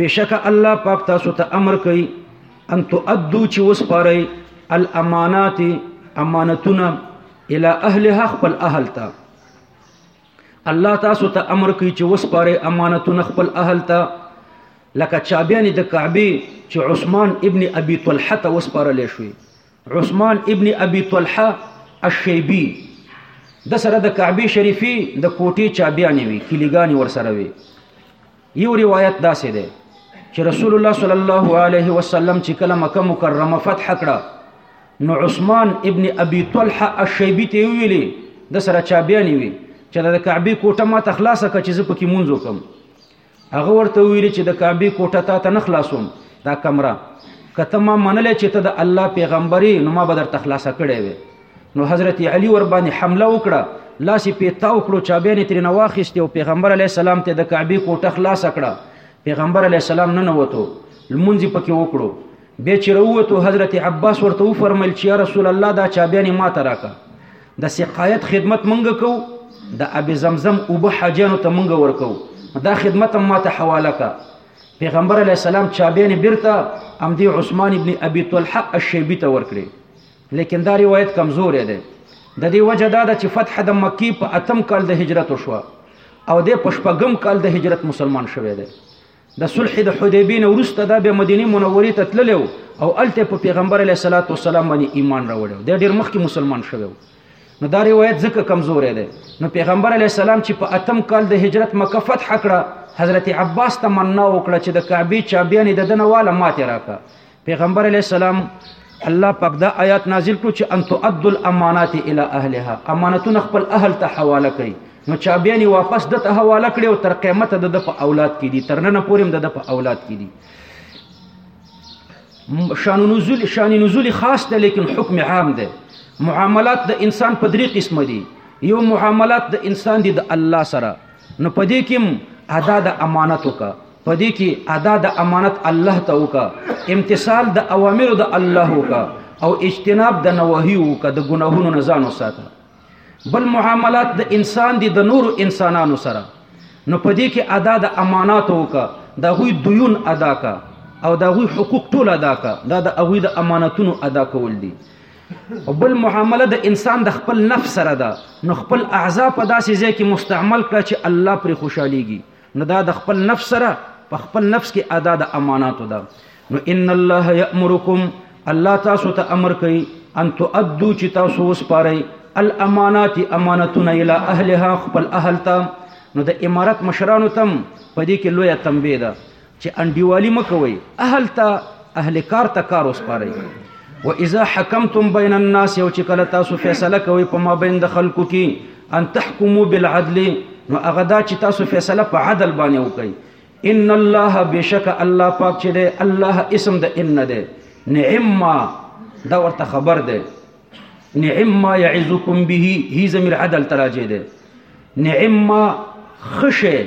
بشک الله پاک تاسو ته امر کوي ان تؤدو چې وسپاري الامانات امانتونه الى اهلها خپل اهل ته الله تاسو ته امر کوي چې وسپاري امانتونه خپل اهل ته لکه چابيان د کعبه چې عثمان ابن ابي طلحه ته وسپارل شوی عثمان ابن ابي طلحه الشيبي د سره د کعبه شریفي د کوټي چابيانې وي کلیګانی ور سره وي یو روایت داسې دی چې رسول الله صلی الله علیه وسلم چې کله مکه مکرمه فتح کړه نو عثمان ابن ابي طلحه الشيبي ته ویلي د سره چا بیان وی چې د کعبه کوټه ما تخلاصه کړه چې زه پکې مونږ وکم هغه ورته ویلي چې د کعبه کوټه تا ته نه خلاصوم دا کمره کته ما منلې چې ته د الله پیغمبري نو ما به در تخلاصه کړې وې نو حضرت علی ور باندې حمله وکړه لاس په تاو کړو چا به تر نه واخیست او پیغمبر علی السلام ته د کعبه کوټه خلاص کړه پیغمبر علی السلام نه نووتو لمونځ پکې وکړو به چې وروته حضرت عباس ورته و فرمایل چې یا رسول الله دا چا به ما تراکا د سقایت خدمت مونږ کو د ابي زمزم او به حاجانو ته مونږ ورکو دا خدمت ما ته حواله کا پیغمبر علی السلام چا به نه برته ام دی عثمان ابن ابي طلحه الشیبی ته ورکړي لیکن دا روایت کمزوری دی د دې وجه دا ده چې فتح د مکی په اتم کال د هجرت وشوه او د په شپږم کال د هجرت مسلمان شوی دی د صلح د حدیبیې نه وروسته دا بیا مدینه منورې ته تللی او هلته په پیغمبر علیه الصلات والسلام باندې ایمان راوړی دی ډېر مخکې مسلمان شوی نو دا روایت ځکه کمزوری دی نو پیغمبر علیه السلام چې په اتم کال د هجرت مکه فتح کړه حضرت عباس تمنا وکړه چې د کعبې چابیانې د دنه واله ماتې راکړه پیغمبر علیه السلام الله پاک دا آیات نازل کړو چې ان تؤدوا الامانات الى اهلها امانتونه خپل اهل ته حواله کړئ نو چا بیا نی واپس د ته حواله کړي او تر قیامت د په اولاد کې دي تر نن پورې د په اولاد کې دي شان نزول شان نزول خاص ده لیکن حکم عام ده معاملات د انسان په درې قسم دي یو معاملات د انسان دي د الله سره نو پدې کې ادا د امانتو کا پدې کې ادا د امانت الله ته وکا امتصال د اوامر د الله وکا او اجتناب د نواهی وکا د ګناهونو نه ځان وساته بل معاملات د انسان دي د نورو انسانانو سره نو پدې کې ادا د امانات وکا د غوی دیون ادا کا او د غوی حقوق ټول ادا کا دا د غوی د امانتونو ادا کول دي او بل معامله د انسان د خپل نفس سره ده نو خپل اعضاء په داسې ځای کې مستعمل کړه چې الله پر خوشحاليږي نو دا د خپل نفس سره په خپل نفس کې ادا د اماناتو ده نو ان الله یامرکم الله تاسو ته امر کوي ان تؤدو چې تاسو وسپارئ الامانات امانتونه الى اهلها خپل اهل ته نو د امارت مشرانو تم په دې کې لوی تنبیه ده چې انډیوالي مه کوئ اهل ته اهل کار ته کار وسپارئ و اذا حکمتم بین الناس یو چې کله تاسو فیصله کوئ په مابین د خلکو کې ان تحکمو بالعدل نو هغه دا چې تاسو فیصله په عدل باندې وکړئ ان الله بشک الله پاک چې دی الله اسم د ان دی نعم دا ورته خبر دی نعم ما يعزكم به هي زمير عدل تراجي ده نعم ما خشه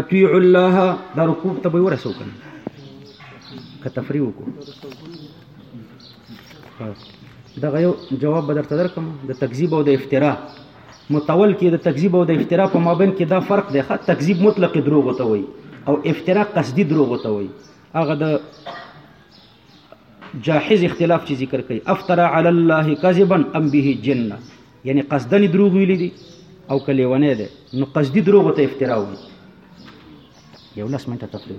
اطیع الله دا رکوع ته به ورسو کنه که تفریح وکړو دا یو جواب به درته درکم د تکذیب او د افترا متول کې د تکذیب او د افترا په مابین کې دا فرق دی ښه تکذیب مطلق دروغ ته وایي او افترا قصدي دروغ ته وایي هغه د جاحظ اختلاف چې ذکر کوي افترا علی الله کذبا ام به جنه یعنی قصدنی دروغ ویلی دي او کلیونه دي نو قصدی دروغ ته افترا وي یو لاس منټه تفریح